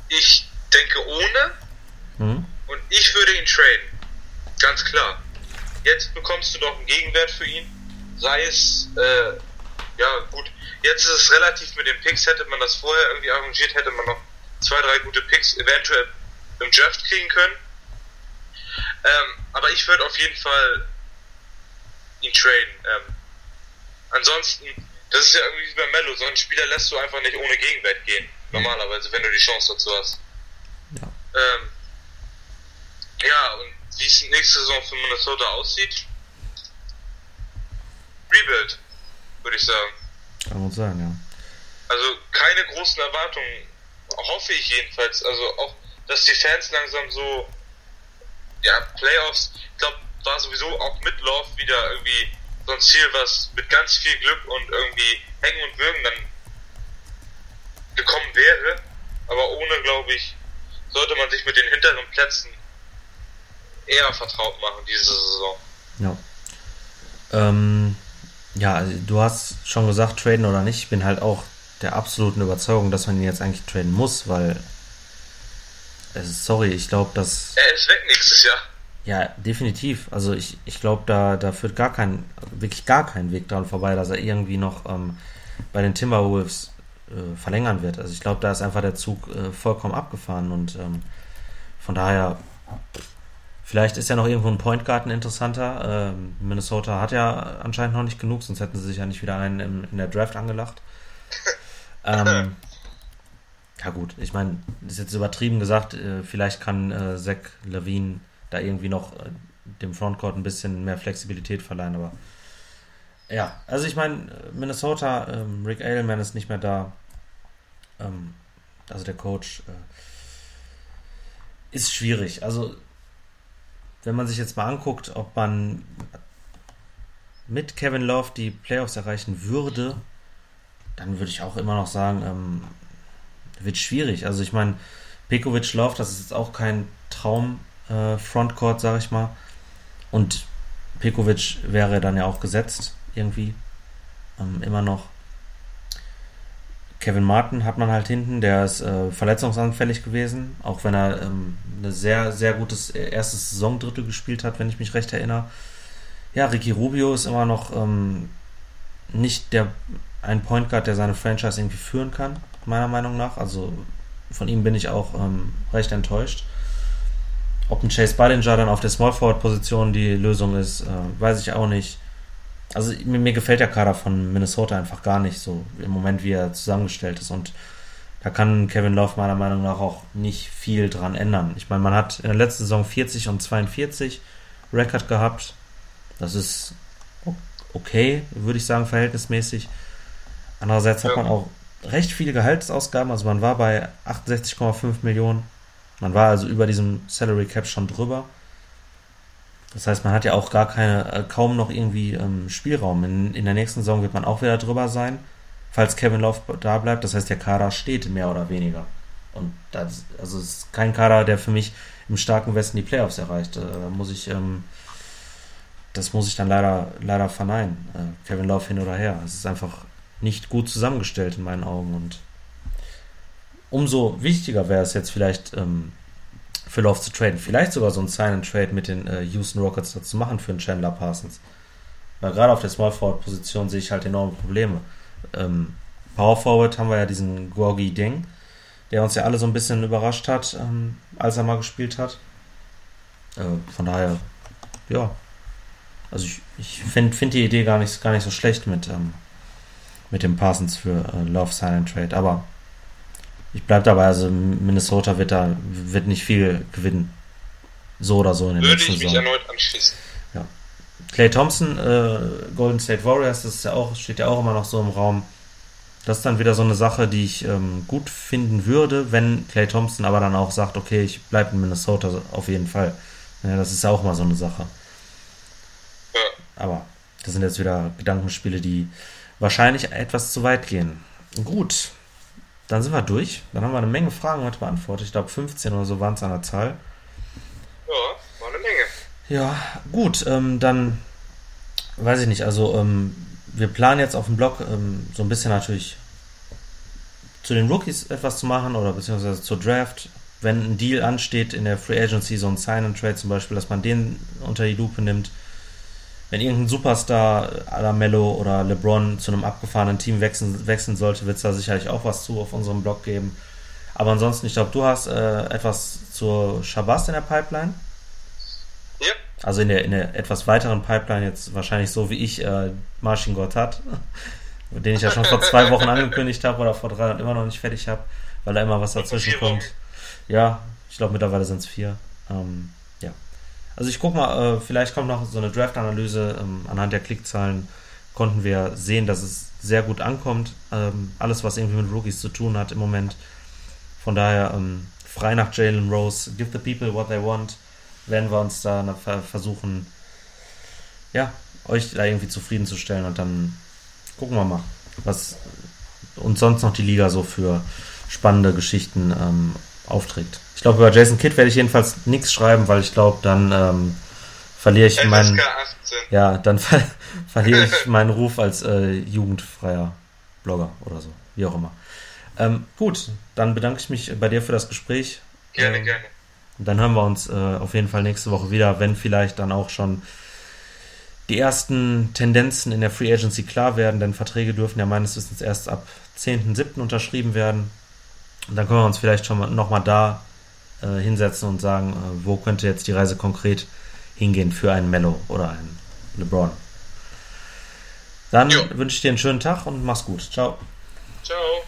ich denke ohne. Hm? Und ich würde ihn traden. Ganz klar. Jetzt bekommst du doch einen Gegenwert für ihn. Sei es, äh, ja, gut, Jetzt ist es relativ mit den Picks, hätte man das vorher irgendwie arrangiert, hätte man noch zwei, drei gute Picks eventuell im Draft kriegen können. Ähm, aber ich würde auf jeden Fall ihn traden. Ähm, ansonsten, das ist ja irgendwie wie bei Mello, so einen Spieler lässt du einfach nicht ohne Gegenwert gehen. Normalerweise, wenn du die Chance dazu hast. Ja, ähm, ja und wie es nächste Saison für Minnesota aussieht, Rebuild, würde ich sagen. Kann man sagen, ja. Also keine großen Erwartungen, hoffe ich jedenfalls. Also auch, dass die Fans langsam so, ja, Playoffs, ich glaube, war sowieso auch mit Love wieder irgendwie so ein Ziel, was mit ganz viel Glück und irgendwie Hängen und Würgen dann gekommen wäre. Aber ohne, glaube ich, sollte man sich mit den hinteren Plätzen eher vertraut machen diese Saison. Ja. Ähm, ja, also du hast schon gesagt, traden oder nicht. Ich bin halt auch der absoluten Überzeugung, dass man ihn jetzt eigentlich traden muss, weil. Sorry, ich glaube, dass. Er ist weg nächstes Jahr. Ja, definitiv. Also ich, ich glaube, da, da führt gar kein, wirklich gar kein Weg dran vorbei, dass er irgendwie noch ähm, bei den Timberwolves äh, verlängern wird. Also ich glaube, da ist einfach der Zug äh, vollkommen abgefahren und ähm, von daher, vielleicht ist ja noch irgendwo ein Point Garden interessanter. Ähm, Minnesota hat ja anscheinend noch nicht genug, sonst hätten sie sich ja nicht wieder einen in, in der Draft angelacht. ähm, ja gut, ich meine, das ist jetzt übertrieben gesagt, äh, vielleicht kann äh, Zach Levine da irgendwie noch äh, dem Frontcourt ein bisschen mehr Flexibilität verleihen, aber ja, also ich meine, Minnesota, ähm, Rick Ailman ist nicht mehr da, ähm, also der Coach, äh, ist schwierig. Also wenn man sich jetzt mal anguckt, ob man mit Kevin Love die Playoffs erreichen würde, dann würde ich auch immer noch sagen, ähm, wird schwierig. Also ich meine, Pekovic Love, das ist jetzt auch kein Traum äh, Frontcourt, sage ich mal. Und Pekovic wäre dann ja auch gesetzt irgendwie ähm, immer noch. Kevin Martin hat man halt hinten, der ist äh, verletzungsanfällig gewesen, auch wenn er ähm, ein sehr, sehr gutes erstes Saisondrittel gespielt hat, wenn ich mich recht erinnere. Ja, Ricky Rubio ist immer noch ähm, nicht der ein Point Guard, der seine Franchise irgendwie führen kann, meiner Meinung nach. Also von ihm bin ich auch ähm, recht enttäuscht. Ob ein Chase Ballinger dann auf der Small Forward Position die Lösung ist, äh, weiß ich auch nicht. Also mir, mir, gefällt der Kader von Minnesota einfach gar nicht so im Moment, wie er zusammengestellt ist. Und da kann Kevin Love meiner Meinung nach auch nicht viel dran ändern. Ich meine, man hat in der letzten Saison 40 und 42 Rekord gehabt. Das ist okay, würde ich sagen, verhältnismäßig. Andererseits hat man auch recht viele Gehaltsausgaben. Also man war bei 68,5 Millionen. Man war also über diesem Salary Cap schon drüber. Das heißt, man hat ja auch gar keine, äh, kaum noch irgendwie ähm, Spielraum. In, in der nächsten Saison wird man auch wieder drüber sein, falls Kevin Love da bleibt. Das heißt, der Kader steht mehr oder weniger. Und das, also es ist kein Kader, der für mich im starken Westen die Playoffs erreicht. Äh, muss ich, ähm, das muss ich dann leider, leider verneinen. Äh, Kevin Love hin oder her. Es ist einfach nicht gut zusammengestellt in meinen Augen und umso wichtiger wäre es jetzt vielleicht ähm, für Love zu traden. Vielleicht sogar so ein Sign-and-Trade mit den äh, Houston Rockets dazu machen für einen Chandler Parsons. Weil gerade auf der Small Forward Position sehe ich halt enorme Probleme. Ähm, Power Forward haben wir ja diesen Gorgi Ding, der uns ja alle so ein bisschen überrascht hat, ähm, als er mal gespielt hat. Äh, von daher, ja. Also ich, ich finde find die Idee gar nicht, gar nicht so schlecht mit, ähm, mit dem Parsons für äh, Love and Trade. Aber ich bleibe dabei, also Minnesota wird da wird nicht viel gewinnen. So oder so in den Würde nächsten Würde ich mich Saison. erneut anschließen. Ja. Clay Thompson, äh, Golden State Warriors, das ist ja auch, steht ja auch immer noch so im Raum. Das ist dann wieder so eine Sache, die ich ähm, gut finden würde, wenn Clay Thompson aber dann auch sagt, okay, ich bleibe in Minnesota auf jeden Fall. Ja, das ist ja auch mal so eine Sache. Ja. Aber das sind jetzt wieder Gedankenspiele, die wahrscheinlich etwas zu weit gehen. Gut, dann sind wir durch. Dann haben wir eine Menge Fragen heute beantwortet. Ich glaube 15 oder so waren es an der Zahl. Ja, war eine Menge. Ja, gut, ähm, dann weiß ich nicht. Also ähm, wir planen jetzt auf dem Blog ähm, so ein bisschen natürlich zu den Rookies etwas zu machen oder beziehungsweise zur Draft. Wenn ein Deal ansteht in der Free Agency, so ein Sign and Trade zum Beispiel, dass man den unter die Lupe nimmt wenn irgendein Superstar à la Mello oder LeBron zu einem abgefahrenen Team wechseln, wechseln sollte, wird es da sicherlich auch was zu auf unserem Blog geben. Aber ansonsten, ich glaube, du hast äh, etwas zur Shabazz in der Pipeline. Ja. Also in der, in der etwas weiteren Pipeline jetzt wahrscheinlich so wie ich äh, Marcin Gotthard, den ich ja schon vor zwei Wochen angekündigt habe oder vor drei und immer noch nicht fertig habe, weil da immer was dazwischen kommt. Ja, ich glaube mittlerweile sind es vier. Ähm, also ich gucke mal, äh, vielleicht kommt noch so eine Draft-Analyse. Ähm, anhand der Klickzahlen konnten wir sehen, dass es sehr gut ankommt. Ähm, alles, was irgendwie mit Rookies zu tun hat im Moment. Von daher ähm, frei nach Jalen Rose, give the people what they want, werden wir uns da versuchen, ja, euch da irgendwie zufriedenzustellen und dann gucken wir mal, was uns sonst noch die Liga so für spannende Geschichten ähm, aufträgt. Ich glaube, über Jason Kidd werde ich jedenfalls nichts schreiben, weil ich glaube, dann ähm, verliere ich meinen. Ja, dann ver verliere ich meinen Ruf als äh, jugendfreier Blogger oder so, wie auch immer. Ähm, gut, dann bedanke ich mich bei dir für das Gespräch. Gerne, äh, gerne. Und dann hören wir uns äh, auf jeden Fall nächste Woche wieder, wenn vielleicht dann auch schon die ersten Tendenzen in der Free Agency klar werden, denn Verträge dürfen ja meines Wissens erst ab 10.07. unterschrieben werden. Und dann können wir uns vielleicht schon mal, nochmal da äh, hinsetzen und sagen, äh, wo könnte jetzt die Reise konkret hingehen für einen Mello oder einen LeBron. Dann jo. wünsche ich dir einen schönen Tag und mach's gut. Ciao. Ciao.